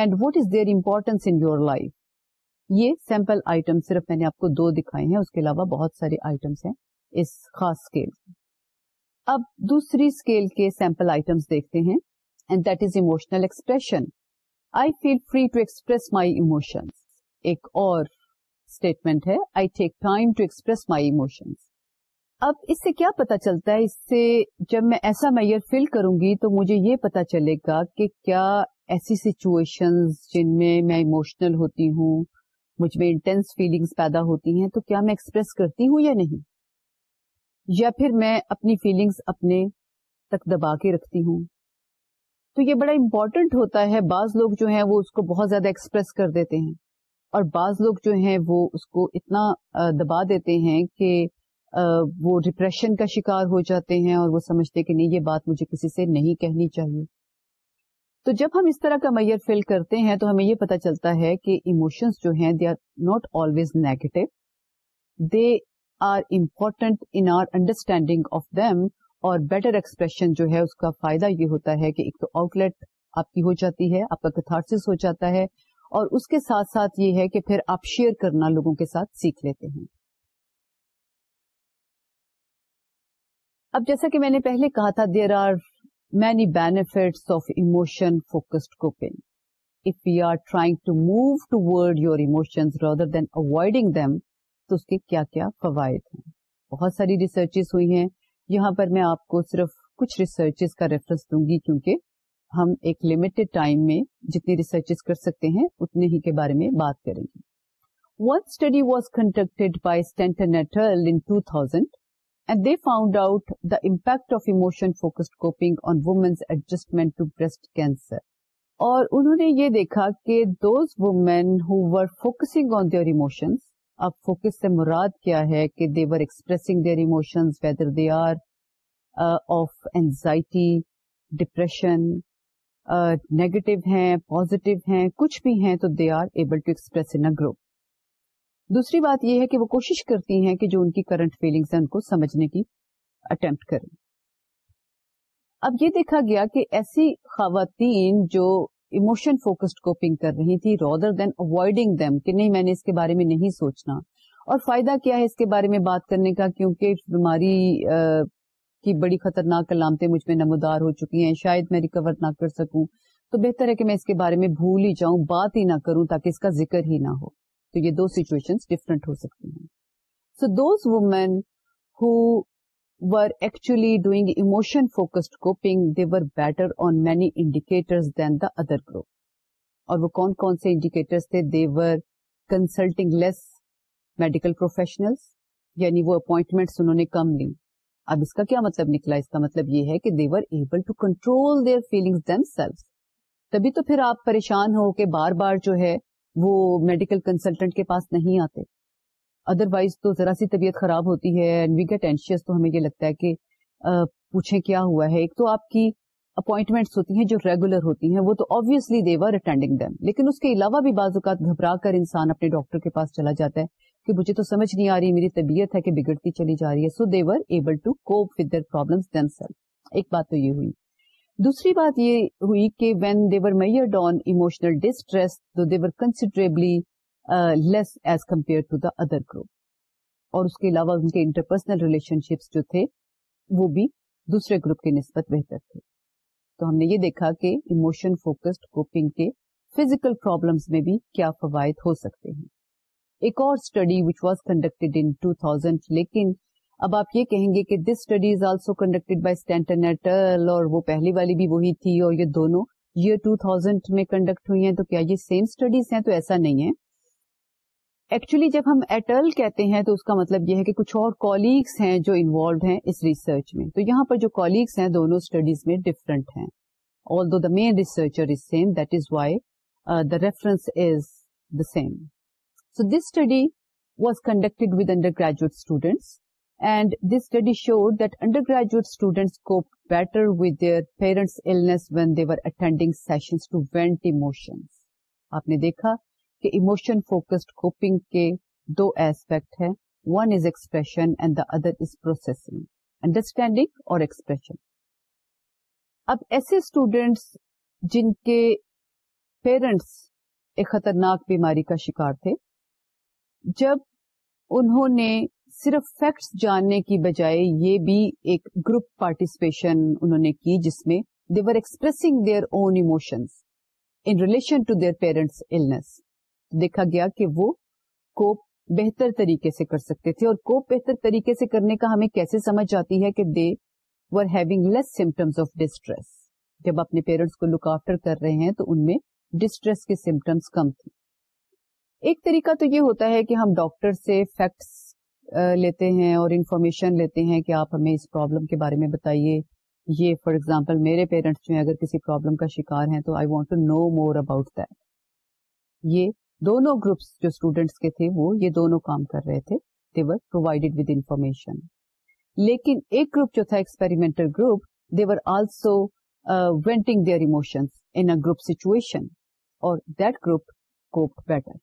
[SPEAKER 1] and what is their importance in your life یہ سیمپل آئٹم صرف میں نے آپ کو دو دکھائے ہیں اس کے علاوہ بہت سارے آئٹمس ہیں اس خاص اسکیل اب دوسری اسکیل کے سیمپل آئٹمس دیکھتے ہیں and that is emotional expression I feel free to express my emotions ایک اور اسٹیٹمنٹ ہے I take time to express my emotions اب اس سے کیا پتا چلتا ہے اس سے جب میں ایسا میئر فیل کروں گی تو مجھے یہ پتا چلے گا کہ کیا ایسی سچویشن جن میں میں اموشنل ہوتی ہوں مجھ میں انٹینس فیلنگس پیدا ہوتی ہیں تو کیا میں ایکسپریس کرتی ہوں یا نہیں یا پھر میں اپنی فیلنگس اپنے تک دبا کے رکھتی ہوں تو یہ بڑا امپورٹنٹ ہوتا ہے بعض لوگ جو ہیں وہ اس کو بہت زیادہ ایکسپریس کر دیتے ہیں اور بعض لوگ جو ہیں وہ اس کو اتنا دبا دیتے ہیں کہ وہ ڈپریشن کا شکار ہو جاتے ہیں اور وہ سمجھتے کہ نہیں یہ بات مجھے کسی سے نہیں کہنی چاہیے تو جب ہم اس طرح کا میئر فیل کرتے ہیں تو ہمیں یہ پتا چلتا ہے کہ ایموشنس جو ہیں they are not always negative they are important in our understanding of them اور بیٹر ایکسپریشن جو ہے اس کا فائدہ یہ ہوتا ہے کہ ایک تو آؤٹ لیٹ آپ کی ہو جاتی ہے آپ کا کتھارسس ہو جاتا ہے اور اس کے ساتھ ساتھ یہ ہے کہ پھر آپ شیئر کرنا لوگوں کے ساتھ سیکھ لیتے ہیں اب جیسا کہ میں نے پہلے کہا تھا there are many benefits of emotion focused coping if you are trying to to move toward your emotion rather than avoiding them تو اس کے کیا کیا فوائد ہیں بہت ساری ریسرچز ہوئی ہیں یہاں پر میں آپ کو صرف کچھ ریسرچز کا ریفرنس دوں گی کیونکہ ہم ایک لمیٹڈ ٹائم میں جتنی ریسرچ کر سکتے ہیں اتنے ہی کے بارے میں بات کریں گے one study was conducted by in two thousand and they found out the impact of emotion focused coping on women's adjustment to breast cancer اور انہوں نے یہ دیکھا کہ those women who were focusing on their emotions اب focus سے مراد کیا ہے کہ they were expressing their emotions whether they are of anxiety depression uh, ہیں پوزیٹیو ہیں کچھ بھی ہیں تو they are able to express in group دوسری بات یہ ہے کہ وہ کوشش کرتی ہیں کہ جو ان کی کرنٹ فیلنگس ہیں ان کو سمجھنے کی اٹمپٹ کریں اب یہ دیکھا گیا کہ ایسی خواتین جو اموشن فوکسڈ کوپنگ کر رہی تھی رادر دین اوائڈنگ دم کہ نہیں میں نے اس کے بارے میں نہیں سوچنا اور فائدہ کیا ہے اس کے بارے میں بات کرنے کا کیونکہ بیماری کی بڑی خطرناک علامتیں مجھ میں نمودار ہو چکی ہیں شاید میں ریکور نہ کر سکوں تو بہتر ہے کہ میں اس کے بارے میں بھول ہی جاؤں بات ہی نہ کروں تاکہ اس کا ذکر ہی نہ ہو تو یہ دو سچویشن ڈفرنٹ ہو سکتی ہیں so those women who were actually doing emotion focused coping were better on many then the other group اور وہ کون کون سے انڈیکیٹر تھے were consulting less medical professional یعنی وہ اپوائنٹمنٹس انہوں نے کم لی اب اس کا کیا مطلب نکلا اس کا مطلب یہ ہے کہ they're able to control their تبھی تو پھر آپ پریشان ہو کہ بار بار جو ہے وہ میڈیکل کنسلٹنٹ کے پاس نہیں آتے ادر وائز تو ذرا سی طبیعت خراب ہوتی ہے اینڈ وی گیٹ اینشیس تو ہمیں یہ لگتا ہے کہ پوچھیں کیا ہوا ہے ایک تو آپ کی اپوائنٹمنٹس ہوتی ہیں جو ریگولر ہوتی ہیں وہ تو آبویسلی دیور اٹینڈنگ دم لیکن اس کے علاوہ بھی بعض اوقات گھبرا کر انسان اپنے ڈاکٹر کے پاس چلا جاتا ہے مجھے تو سمجھ نہیں آ رہی میری طبیعت ہے کہ بگڑتی چلی جا رہی ہے سو دیور پر ایک بات تو یہ ہوئی دوسری بات یہ ہوئی کہ when they're more done emotional the other group اور اس کے علاوہ ان کے انٹرپرسنل ریلیشن شپس جو تھے وہ بھی دوسرے گروپ کے نسبت بہتر تھے تو ہم نے یہ دیکھا کہ اموشن فوکسڈ کوپنگ کے فزیکل پرابلمس میں بھی کیا فوائد ہو سکتے ہیں ایک اور study which was conducted in 2000 لیکن اب آپ یہ کہیں گے کہ this study is also conducted by Stanton et al اور وہ پہلی والی بھی وہی تھی اور یہ دونوں یہ ٹو تھاؤزینڈ میں کنڈکٹ ہوئی ہیں تو کیا یہ سیم اسٹڈیز ہیں تو ایسا نہیں ہے ایکچولی جب ہم ایٹل کہتے ہیں تو اس کا مطلب یہ ہے کہ کچھ اور کولیگس ہیں جو انوالوڈ ہیں اس ریسرچ میں تو یہاں پر جو کالیگس ہیں دونوں اسٹڈیز میں ڈفرنٹ ہیں although the main researcher is same that is why the reference is the same so this study was conducted with undergraduate students and this study shows that undergraduate students cope better with their parents illness when they're attending sessions twenties آپ نے دیکھا کہ emotion focused coping کے دو aspect ہیں one is expression and the other is processing understanding اور expression اب ایسے اسٹوڈینٹس جن کے پیرنٹس ایک خطرناک بیماری کا شکار تھے جب انہوں نے صرف فیکٹس جاننے کی بجائے یہ بھی ایک گروپ پارٹیسپیشن انہوں نے کی جس میں they were expressing their own emotions in relation to their parents illness دیکھا گیا کہ وہ کوپ بہتر طریقے سے کر سکتے تھے اور کوپ بہتر طریقے سے کرنے کا ہمیں کیسے سمجھ آتی ہے کہ they were having less symptoms of distress جب اپنے پیرنٹس کو لک آفٹر کر رہے ہیں تو ان میں ڈسٹریس کے سمٹمس کم تھے ایک طریقہ تو یہ ہوتا ہے کہ ہم ڈاکٹر سے فیکٹس لیتے ہیں اور انفارمیشن لیتے ہیں کہ آپ ہمیں اس پرابلم کے بارے میں بتائیے یہ فار ایگزامپل میرے پیرنٹس جو ہیں اگر کسی پرابلم کا شکار ہیں تو I want to know more about that یہ دونوں گروپس جو اسٹوڈینٹس کے تھے وہ یہ دونوں کام کر رہے تھے دیور پرووائڈیڈ ود انفارمیشن لیکن ایک گروپ جو تھا experimental group they were also venting their emotions in group situation اور دیٹ گروپ کوپ بیٹر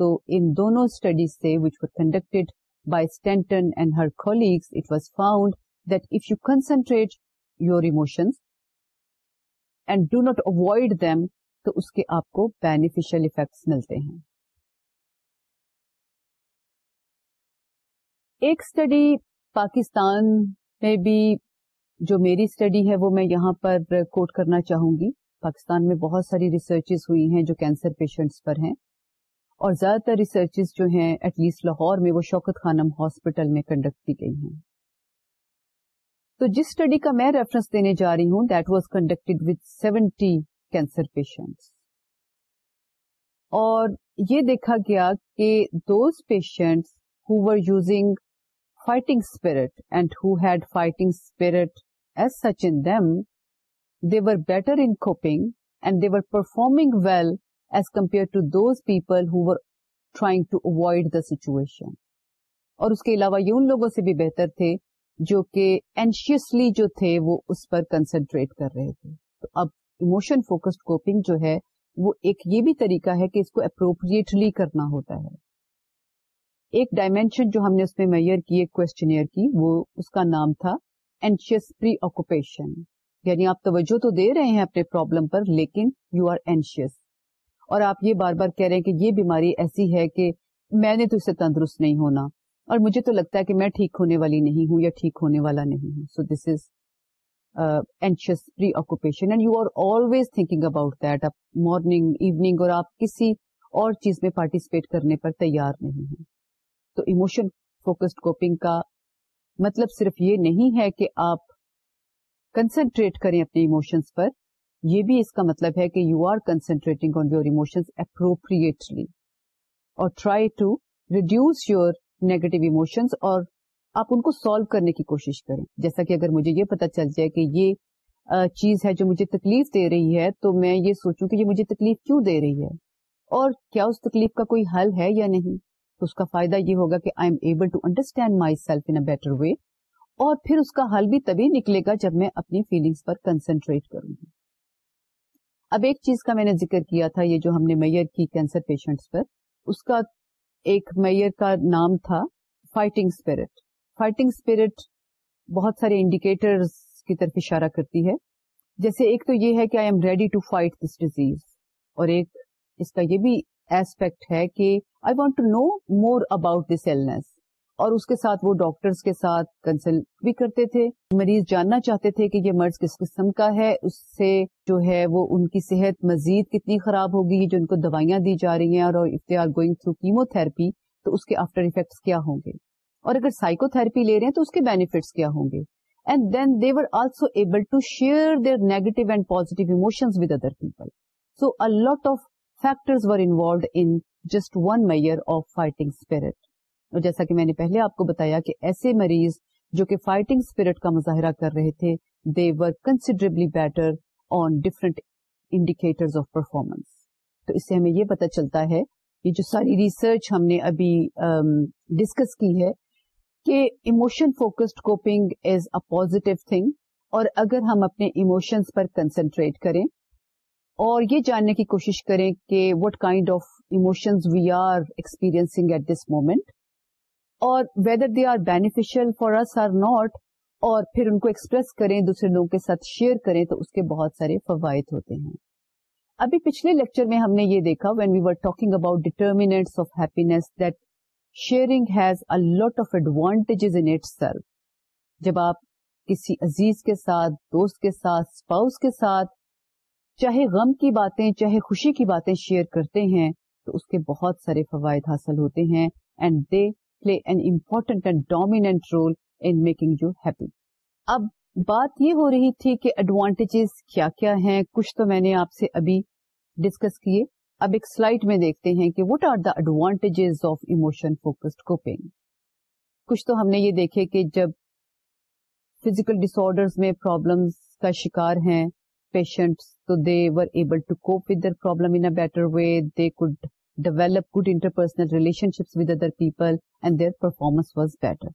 [SPEAKER 1] تو ان دونوں اسٹڈیز سے which which conducted by Stanton and her colleagues it was found that if you concentrate your emotions and do not avoid them تو اس کے آپ کو بینیفیشل افیکٹس ملتے ہیں ایک اسٹڈی پاکستان میں بھی جو میری اسٹڈی ہے وہ میں یہاں پر کوٹ کرنا چاہوں گی پاکستان میں بہت ساری ریسرچز ہوئی ہیں جو کینسر پیشنٹس پر ہیں اور زیادہ تر ریسرچ جو ہیں ایٹ لیسٹ لاہور میں وہ شوکت خانم ہاسپٹل میں کنڈکٹ کی گئی ہیں تو جس اسٹڈی کا میں ریفرنس دینے جا رہی ہوں دیٹ واز کنڈکٹیڈ پیشنٹس اور یہ دیکھا گیا کہ those patients who were using fighting fighting spirit spirit and who had as such in better in coping they they were performing well as compare to those people who avoid the situation اور اس کے علاوہ یہ ان لوگوں سے بھی بہتر تھے جو کہ اینشیسلی جو تھے وہ اس پر کنسنٹریٹ کر رہے تھے تو اب ایموشن فوکسڈ کوپنگ جو ہے وہ ایک یہ بھی طریقہ ہے کہ اس کو اپروپریٹلی کرنا ہوتا ہے ایک ڈائمینشن جو ہم نے اس میں میئر کی ایک کوشچنئر کی وہ اس کا نام تھا اینشیس پری آکوپیشن یعنی آپ توجہ تو دے رہے ہیں اپنے پرابلم پر لیکن یو آر اینشیس اور آپ یہ بار بار کہہ رہے ہیں کہ یہ بیماری ایسی ہے کہ میں نے تو اسے تندرست نہیں ہونا اور مجھے تو لگتا ہے کہ میں ٹھیک ہونے والی نہیں ہوں یا ٹھیک ہونے والا نہیں ہوں so this is anxious preoccupation and you are always thinking about that آپ مارننگ ایوننگ اور آپ کسی اور چیز میں پارٹیسپیٹ کرنے پر تیار نہیں ہیں تو ایموشن فوکسڈ کوپنگ کا مطلب صرف یہ نہیں ہے کہ آپ کنسنٹریٹ کریں اپنے ایموشنس پر یہ بھی اس کا مطلب ہے کہ you are concentrating on your emotions appropriately اور try to reduce your negative emotions اور آپ ان کو سالو کرنے کی کوشش کریں جیسا کہ اگر مجھے یہ پتا چل جائے کہ یہ چیز ہے جو مجھے تکلیف دے رہی ہے تو میں یہ سوچوں کہ یہ مجھے تکلیف کیوں دے رہی ہے اور کیا اس تکلیف کا کوئی حل ہے یا نہیں تو اس کا فائدہ یہ ہوگا کہ I am able to understand myself in better way اور پھر اس کا حل بھی تبھی نکلے گا جب میں اپنی فیلنگس پر کنسنٹریٹ کروں گی اب ایک چیز کا میں نے ذکر کیا تھا یہ جو ہم نے میئر کی کینسر پیشنٹس پر اس کا ایک میئر کا نام تھا فائٹنگ اسپرٹ فائٹنگ اسپرٹ بہت سارے انڈیکیٹرز کی طرف اشارہ کرتی ہے جیسے ایک تو یہ ہے کہ I am ready to fight this disease اور ایک اس کا یہ بھی ایسپیکٹ ہے کہ I want to know more about this illness اور اس کے ساتھ وہ ڈاکٹرز کے ساتھ کنسلٹ بھی کرتے تھے مریض جاننا چاہتے تھے کہ یہ مرض کس قسم کا ہے اس سے جو ہے وہ ان کی صحت مزید کتنی خراب ہوگی جو ان کو دوائیاں دی جا رہی ہیں اور if they are going through chemotherapy تو اس کے آفٹر افیکٹس کیا ہوں گے اور اگر سائیکو تھراپی لے رہے ہیں تو اس کے بینیفٹس کیا ہوں گے and then they were also able to share their negative and positive emotions with other people so a lot of factor of fighting spirit جیسا کہ میں نے پہلے آپ کو بتایا کہ ایسے مریض جو کہ فائٹنگ اسپرٹ کا مظاہرہ کر رہے تھے they were considerably better on different indicator of performance تو اس سے ہمیں یہ پتا چلتا ہے یہ جو ساری ریسرچ ہم نے ابھی ڈسکس کی ہے کہ emotion focused coping is a positive thing اور اگر ہم اپنے ایموشنس پر کنسنٹریٹ کریں اور یہ جاننے کی کوشش کریں کہ what kind of emotions we are experiencing at this moment اور whether they are artificial for us or not اور پھر ان کو ایکسپریس کریں دوسرے لوگوں کے ساتھ شیئر کریں تو اس کے بہت سارے فوائد ہوتے ہیں ابھی پچھلے لیکچر میں ہم نے یہ دیکھا when we are talking about determinants of that sharing has a lot of advantages in itself جب آپ کسی عزیز کے ساتھ دوست کے ساتھ اسپاؤس کے ساتھ چاہے غم کی باتیں چاہے خوشی کی باتیں شیئر کرتے ہیں تو اس کے بہت سارے فوائد حاصل ہوتے ہیں and they play an important and dominant role in making you happy اب بات یہ ہو رہی تھی کہ ایڈوانٹیجز کیا کیا ہیں کچھ تو میں نے آپ سے ابھی ڈسکس کیے اب ایک سلائڈ میں دیکھتے ہیں کہ what are the advantages of emotion focused coping کچھ تو ہم نے یہ دیکھے کہ جب فزیکل ڈس میں پرابلمس کا شکار ہیں پیشنٹس تو they were able to cope with their in a better way they could develop good interpersonal relationships with other people and their performance was better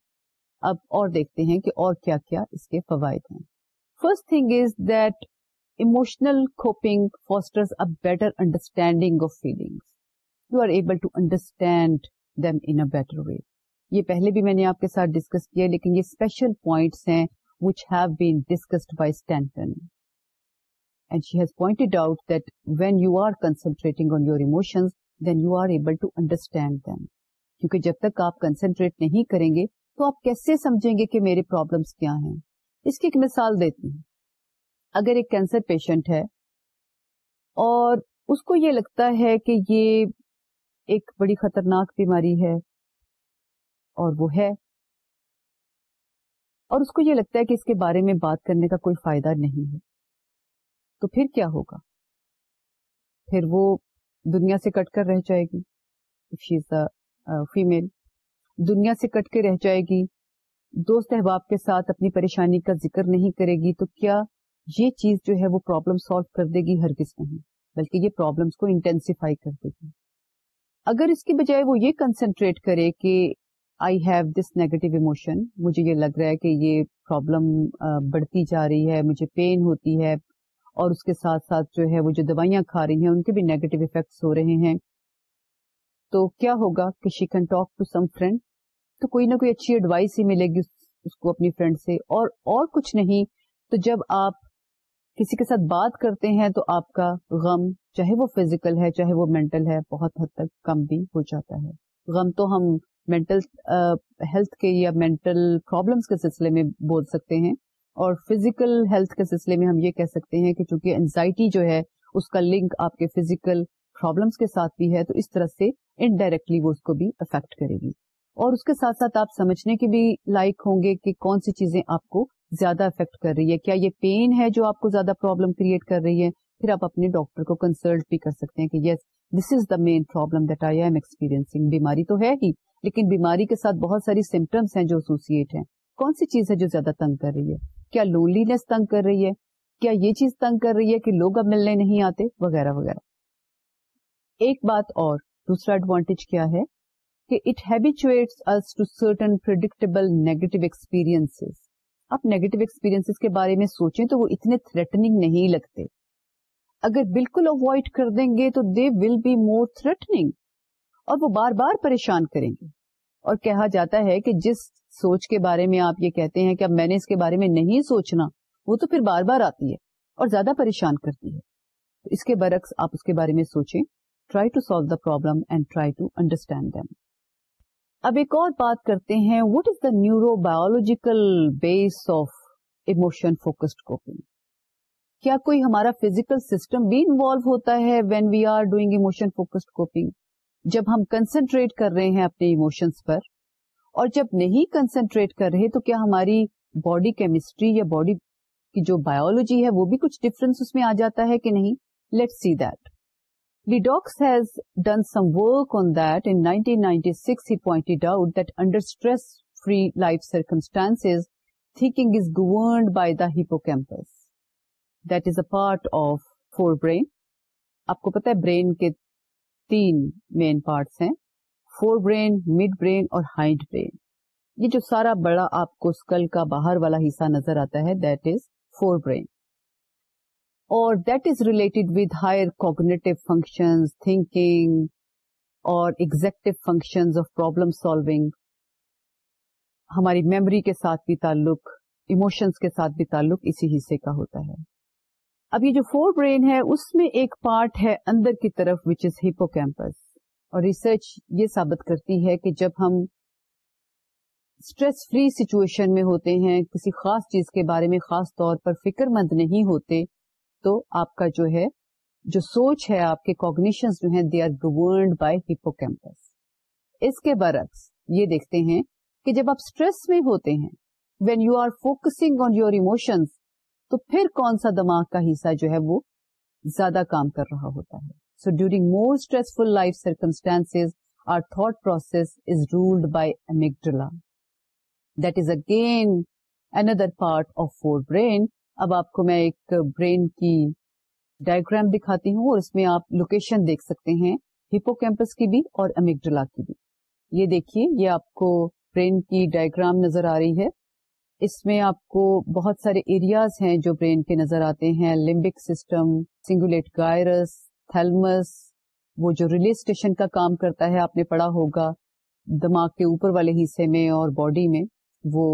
[SPEAKER 1] اب اور دیکھتے ہیں کہ اور کیا کیا اس کے فوائد ہیں first of all you are able to better way یہ پہلے بھی میں نے آپ کے ساتھ ڈسکس کیا لیکن یہ special which have been discussed by pointed out when you are concentrating on your emotions then you are able to understand کیونکہ جب تک آپ کنسنٹریٹ نہیں کریں گے تو آپ کیسے سمجھیں گے کہ میرے پرابلمس کیا ہیں اس کی ایک ایک مثال دیتی ہوں اگر کینسر پیشنٹ ہے اور اس کو یہ لگتا ہے کہ یہ ایک بڑی خطرناک بیماری ہے اور وہ ہے اور اس کو یہ لگتا ہے کہ اس کے بارے میں بات کرنے کا کوئی فائدہ نہیں ہے تو پھر کیا ہوگا پھر وہ دنیا سے کٹ کر رہ جائے گی فیمل دنیا سے کٹ کے رہ جائے گی دوست احباب کے ساتھ اپنی پریشانی کا ذکر نہیں کرے گی تو کیا یہ چیز جو ہے وہ پرابلم سالو کر دے گی ہر کس بلکہ یہ پرابلمس کو انٹینسیفائی کر دے گی اگر اس کے بجائے وہ یہ کنسنٹریٹ کرے کہ I have this negative emotion مجھے یہ لگ رہا ہے کہ یہ پرابلم بڑھتی جا رہی ہے مجھے پین ہوتی ہے اور اس کے ساتھ ساتھ جو ہے وہ جو دوائیاں کھا رہی ہیں ان کے بھی نیگیٹو افیکٹس ہو رہے ہیں تو کیا ہوگا کہ she can talk to some friend تو کوئی نہ کوئی اچھی ایڈوائس ہی ملے گی اس کو اپنی فرینڈ سے اور اور کچھ نہیں تو جب آپ کسی کے ساتھ بات کرتے ہیں تو آپ کا غم چاہے وہ فزیکل ہے چاہے وہ مینٹل ہے بہت حد تک کم بھی ہو جاتا ہے غم تو ہم مینٹل ہیلتھ کے یا مینٹل پرابلمس کے سلسلے میں بول سکتے ہیں اور فزیکل ہیلتھ کے سلسلے میں ہم یہ کہہ سکتے ہیں کہ چونکہ انزائٹی جو ہے اس کا لنک آپ کے فزیکل پرابلمس کے ساتھ بھی ہے تو اس طرح سے انڈائریکٹلی وہ اس کو بھی افیکٹ کرے گی اور اس کے ساتھ ساتھ آپ سمجھنے کے بھی لائک ہوں گے کہ کون سی چیزیں آپ کو زیادہ افیکٹ کر رہی ہے کیا یہ پین ہے جو آپ کو زیادہ پرابلم کریٹ کر رہی ہے پھر آپ اپنے ڈاکٹر کو کنسلٹ بھی کر سکتے ہیں کہ yes this is the main problem that I am experiencing بیماری تو ہے ہی لیکن بیماری کے ساتھ بہت ساری سمٹمس ہیں جو ایسوسیٹ ہیں کون سی چیز ہے جو زیادہ تنگ کر رہی ہے کیا لونلی کیا یہ چیز تنگ کر رہی ہے کہ لوگ اب ملنے نہیں آتے وغیرہ وغیرہ ایک بات اور دوسرا ایڈوانٹیج کیا ہے کہ it habituates us to certain predictable negative negative کے بارے میں سوچیں تو وہ اتنے تھریٹنگ نہیں لگتے اگر بالکل اوائڈ کر دیں گے تو دے ول بی مور تھریٹنگ اور وہ بار بار پریشان کریں گے اور کہا جاتا ہے کہ جس سوچ کے بارے میں آپ یہ کہتے ہیں کہ اب میں نے اس کے بارے میں نہیں سوچنا وہ تو پھر بار بار آتی ہے اور زیادہ پریشان کرتی ہے اس کے برعکس آپ اس کے بارے میں سوچیں try to solve the problem and try to understand them اب ایک اور بات کرتے ہیں what is the neurobiological basis of emotion focused coping کیا کوئی ہمارا فیزیکل سسٹم بھی انوالو ہوتا ہے when we are doing emotion focused coping جب ہم کنسنٹریٹ کر رہے ہیں اپنے ایموشنس پر اور جب نہیں کنسنٹریٹ کر رہے تو کیا ہماری باڈی کیمسٹری یا باڈی کی جو بایولوجی ہے وہ بھی کچھ ڈفرنس اس میں آ جاتا ہے کہ نہیں let see that done done some work on In 1996 he pointed out that free life circumstance thinking is governed by the by that is a part of forebrain آپ کو پتا ہے برین کے تین مین پارٹس ہیں four brain mid brain اور hind brain یہ جو سارا بڑا آپ کو اسکل کا باہر والا حصہ نظر آتا ہے that that is is forebrain اور related with higher cognitive function thinking اور executive function of problem solving ہماری میموری کے ساتھ بھی تعلق ایموشنس کے ساتھ بھی تعلق اسی حصے کا ہوتا ہے اب یہ جو فور برین ہے اس میں ایک پارٹ ہے اندر کی طرف وچ از ہپو کیمپس اور ریسرچ یہ ثابت کرتی ہے کہ جب ہم اسٹریس فری سچویشن میں ہوتے ہیں کسی خاص چیز کے بارے میں خاص طور پر فکر مند نہیں ہوتے تو آپ کا جو ہے جو سوچ ہے آپ کے کوگنیشن جو ہیں they are governed by hippocampus اس کے برعکس یہ دیکھتے ہیں کہ جب آپ اسٹریس میں ہوتے ہیں when you are focusing on your emotions تو پھر کون سا دماغ کا حصہ جو ہے وہ زیادہ کام کر رہا ہوتا ہے so during more stressful life circumstance our process is ruled by amygdala that is again another part of forebrain اب آپ کو میں ایک برین کی ڈائگرام دکھاتی ہوں اور اس میں آپ لوکیشن دیکھ سکتے ہیں ہپو کیمپس کی بھی اور امیگڈلا کی بھی یہ دیکھیے یہ آپ کو برین کی ڈائگرام نظر آ رہی ہے اس میں آپ کو بہت سارے ایریاز ہیں جو برین کے نظر آتے ہیں limbic system cingulate gyrus thalamus وہ جو ریلیسٹیشن کا کام کرتا ہے آپ نے پڑا ہوگا دماغ کے اوپر والے حصے میں اور باڈی میں وہ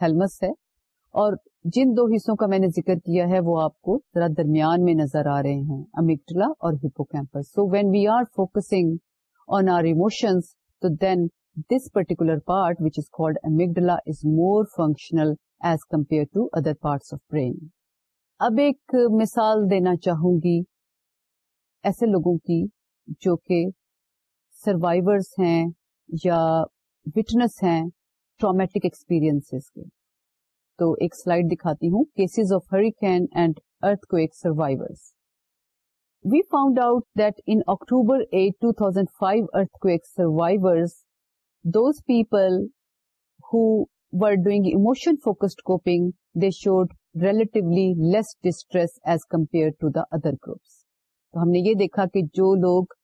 [SPEAKER 1] تھلمس ہے اور جن دو حصوں کا میں نے ذکر کیا ہے وہ آپ کو ذرا درمیان میں نظر آ رہے ہیں امکٹلا اور hippocampus so when we are focusing on our emotions تو then this particular part is is amygdala is more functional as compare to other parts of brain اب ایک مثال دینا چاہوں گی ایسے لوگوں کی جو کہ سروائرس ہیں یا وٹنس ہیں ٹرامیٹک ایکسپیرئنس کے تو ایک سلائڈ دکھاتی ہوں cases of and earthquake survivor we found out that in October eight two thousand five earthquake survivors those people who were doing emotion-focused coping, they showed relatively less distress as compared to the other groups. تو ہم نے یہ دیکھا کہ جو لوگ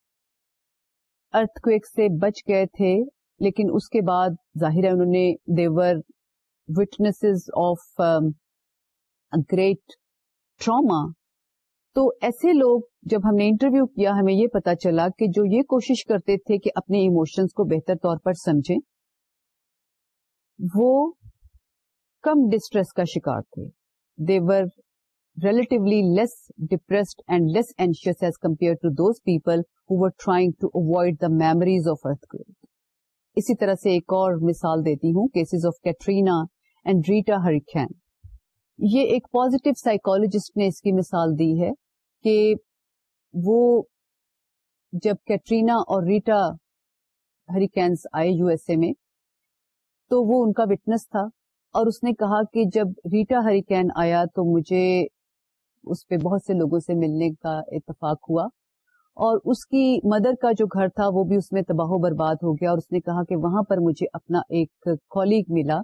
[SPEAKER 1] earthquake سے بچ گئے تھے لیکن اس کے بعد ظاہر ہے انہوں نے they were witnesses of great trauma تو ایسے لوگ جب ہم نے انٹرویو کیا ہمیں یہ پتا چلا کہ جو یہ کوشش کرتے تھے کہ اپنے ایموشنس کو بہتر طور پر سمجھیں وہ کم ڈسٹریس کا شکار تھے they were less depressed and less anxious as compare to those people who trying to avoid the memories of earth اسی طرح سے ایک اور مثال دیتی ہوں cases of Katrina and Rita hurricane یہ ایک پوزیٹو سائیکولوجسٹ نے اس کی مثال دی ہے کہ وہ جب کیٹرینا اور ریٹا ہریکینس آئے یو ایس اے میں تو وہ ان کا وٹنس تھا اور اس نے کہا کہ جب ریٹا ہریکین آیا تو مجھے اس پہ بہت سے لوگوں سے ملنے کا اتفاق ہوا اور اس کی مدر کا جو گھر تھا وہ بھی اس میں تباہ و برباد ہو گیا اور اس نے کہا کہ وہاں پر مجھے اپنا ایک کالیگ ملا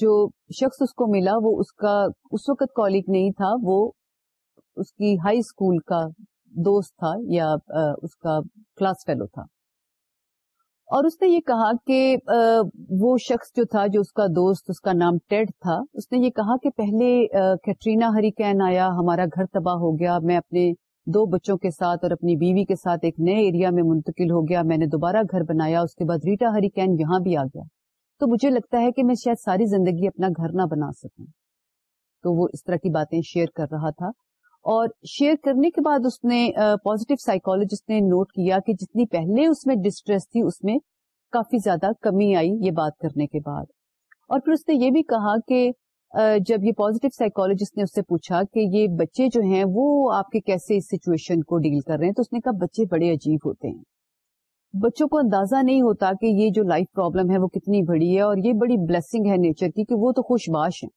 [SPEAKER 1] جو شخص اس کو ملا وہ اس کا اس وقت کالیگ نہیں تھا وہ اس کی ہائی اسکول کا دوست تھا یا اس کا کلاس فیلو تھا اور اس نے یہ کہا کہ وہ شخص جو تھا جو اس کا دوست اس کا نام ٹیڈ تھا اس نے یہ کہا کہ پہلے کیٹرینا ہری کین آیا ہمارا گھر تباہ ہو گیا میں اپنے دو بچوں کے ساتھ اور اپنی بیوی کے ساتھ ایک نئے ایریا میں منتقل ہو گیا میں نے دوبارہ گھر بنایا اس کے بعد ریٹا ہریکین یہاں بھی آ گیا تو مجھے لگتا ہے کہ میں شاید ساری زندگی اپنا گھر نہ بنا سکوں تو وہ اس طرح کی باتیں شیئر کر رہا تھا اور شیئر کرنے کے بعد اس نے پوزیٹو سائیکولوجسٹ نے نوٹ کیا کہ جتنی پہلے اس میں ڈسٹریس تھی اس میں کافی زیادہ کمی آئی یہ بات کرنے کے بعد اور پھر اس نے یہ بھی کہا کہ جب یہ پوزیٹو سائیکولوجسٹ نے اس سے پوچھا کہ یہ بچے جو ہیں وہ آپ کے کیسے اس سچویشن کو ڈیل کر رہے ہیں تو اس نے کہا بچے بڑے عجیب ہوتے ہیں بچوں کو اندازہ نہیں ہوتا کہ یہ جو لائف پرابلم ہے وہ کتنی بڑی ہے اور یہ بڑی بلیسنگ ہے نیچر کی کہ وہ تو خوش باش ہیں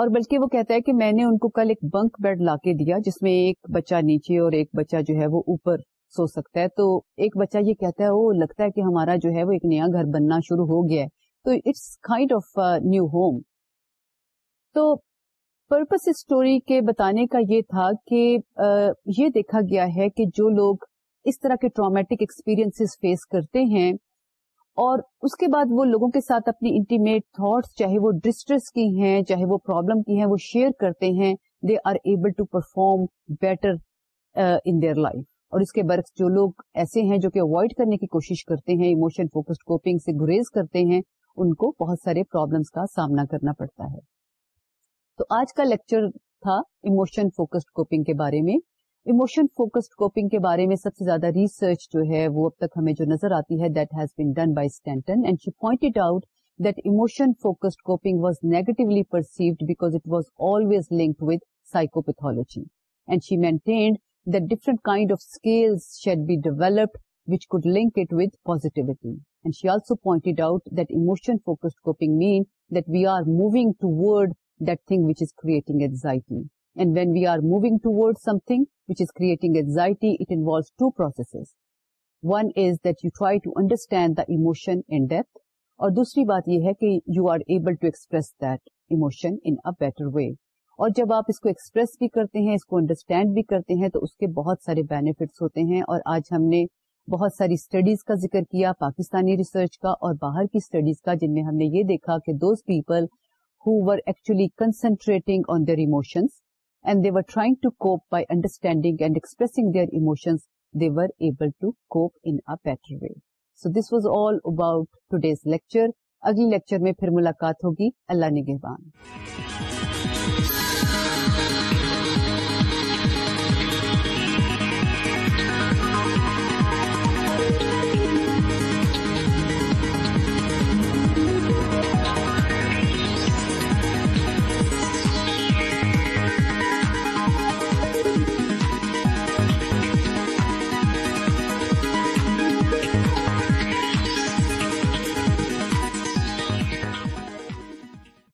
[SPEAKER 1] اور بلکہ وہ کہتا ہے کہ میں نے ان کو کل ایک بنک بیڈ لا کے دیا جس میں ایک بچہ نیچے اور ایک بچہ جو ہے وہ اوپر سو سکتا ہے تو ایک بچہ یہ کہتا ہے وہ لگتا ہے کہ ہمارا جو ہے وہ ایک نیا گھر بننا شروع ہو گیا ہے تو it's kind of new home تو پرپس اسٹوری کے بتانے کا یہ تھا کہ یہ دیکھا گیا ہے کہ جو لوگ اس طرح کے ٹرامیٹک ایکسپیرئنس فیس کرتے ہیں اور اس کے بعد وہ لوگوں کے ساتھ اپنی انٹیمیٹ تھاٹس چاہے وہ ڈسٹریس کی ہیں چاہے وہ پرابلم کی ہیں وہ شیئر کرتے ہیں they are able to perform better in their life اور اس کے برعکس جو لوگ ایسے ہیں جو کہ اوائڈ کرنے کی کوشش کرتے ہیں ایموشن فوکسڈ کوپنگ سے گریز کرتے ہیں ان کو بہت سارے پرابلمس کا سامنا کرنا پڑتا ہے تو آج کا لیکچر تھا ایموشن فوکسڈ کوپنگ کے بارے میں ایموشن فوکسڈ کوپنگ کے بارے میں سب سے زیادہ ریسرچ جو ہے وہ اب تک ہمیں جو نظر آتی ہے that has been done by Stanton and she pointed out that emotion focused coping was negatively perceived because it was always linked with psychopathology and she maintained that different kind of scale should be developed which could link it with positivity and she also point out that emotion focused coping means that we are moving toward that thing which is creating and when we are moving ٹوڈ something which is creating anxiety it involves two process one is that you try to understand the emotion in depth اور دوسری بات یہ ہے کہ you are able to express that emotion in a better way اور جب آپ اس کو ایکسپریس بھی کرتے ہیں اس کو انڈرسٹینڈ بھی کرتے ہیں تو اس کے بہت سارے بینیفٹس ہوتے ہیں اور آج ہم نے بہت ساری اسٹڈیز کا ذکر کیا پاکستانی ریسرچ کا اور باہر کی اسٹڈیز کا جن میں ہم نے یہ دیکھا کہ those people who were actually concentrating on their emotions and they were trying to cope by understanding and expressing their emotion they were able to cope in better way so this was all about today's lecture اگلی lecture میں پھر ملاقات ہوگی اللہ نگہوان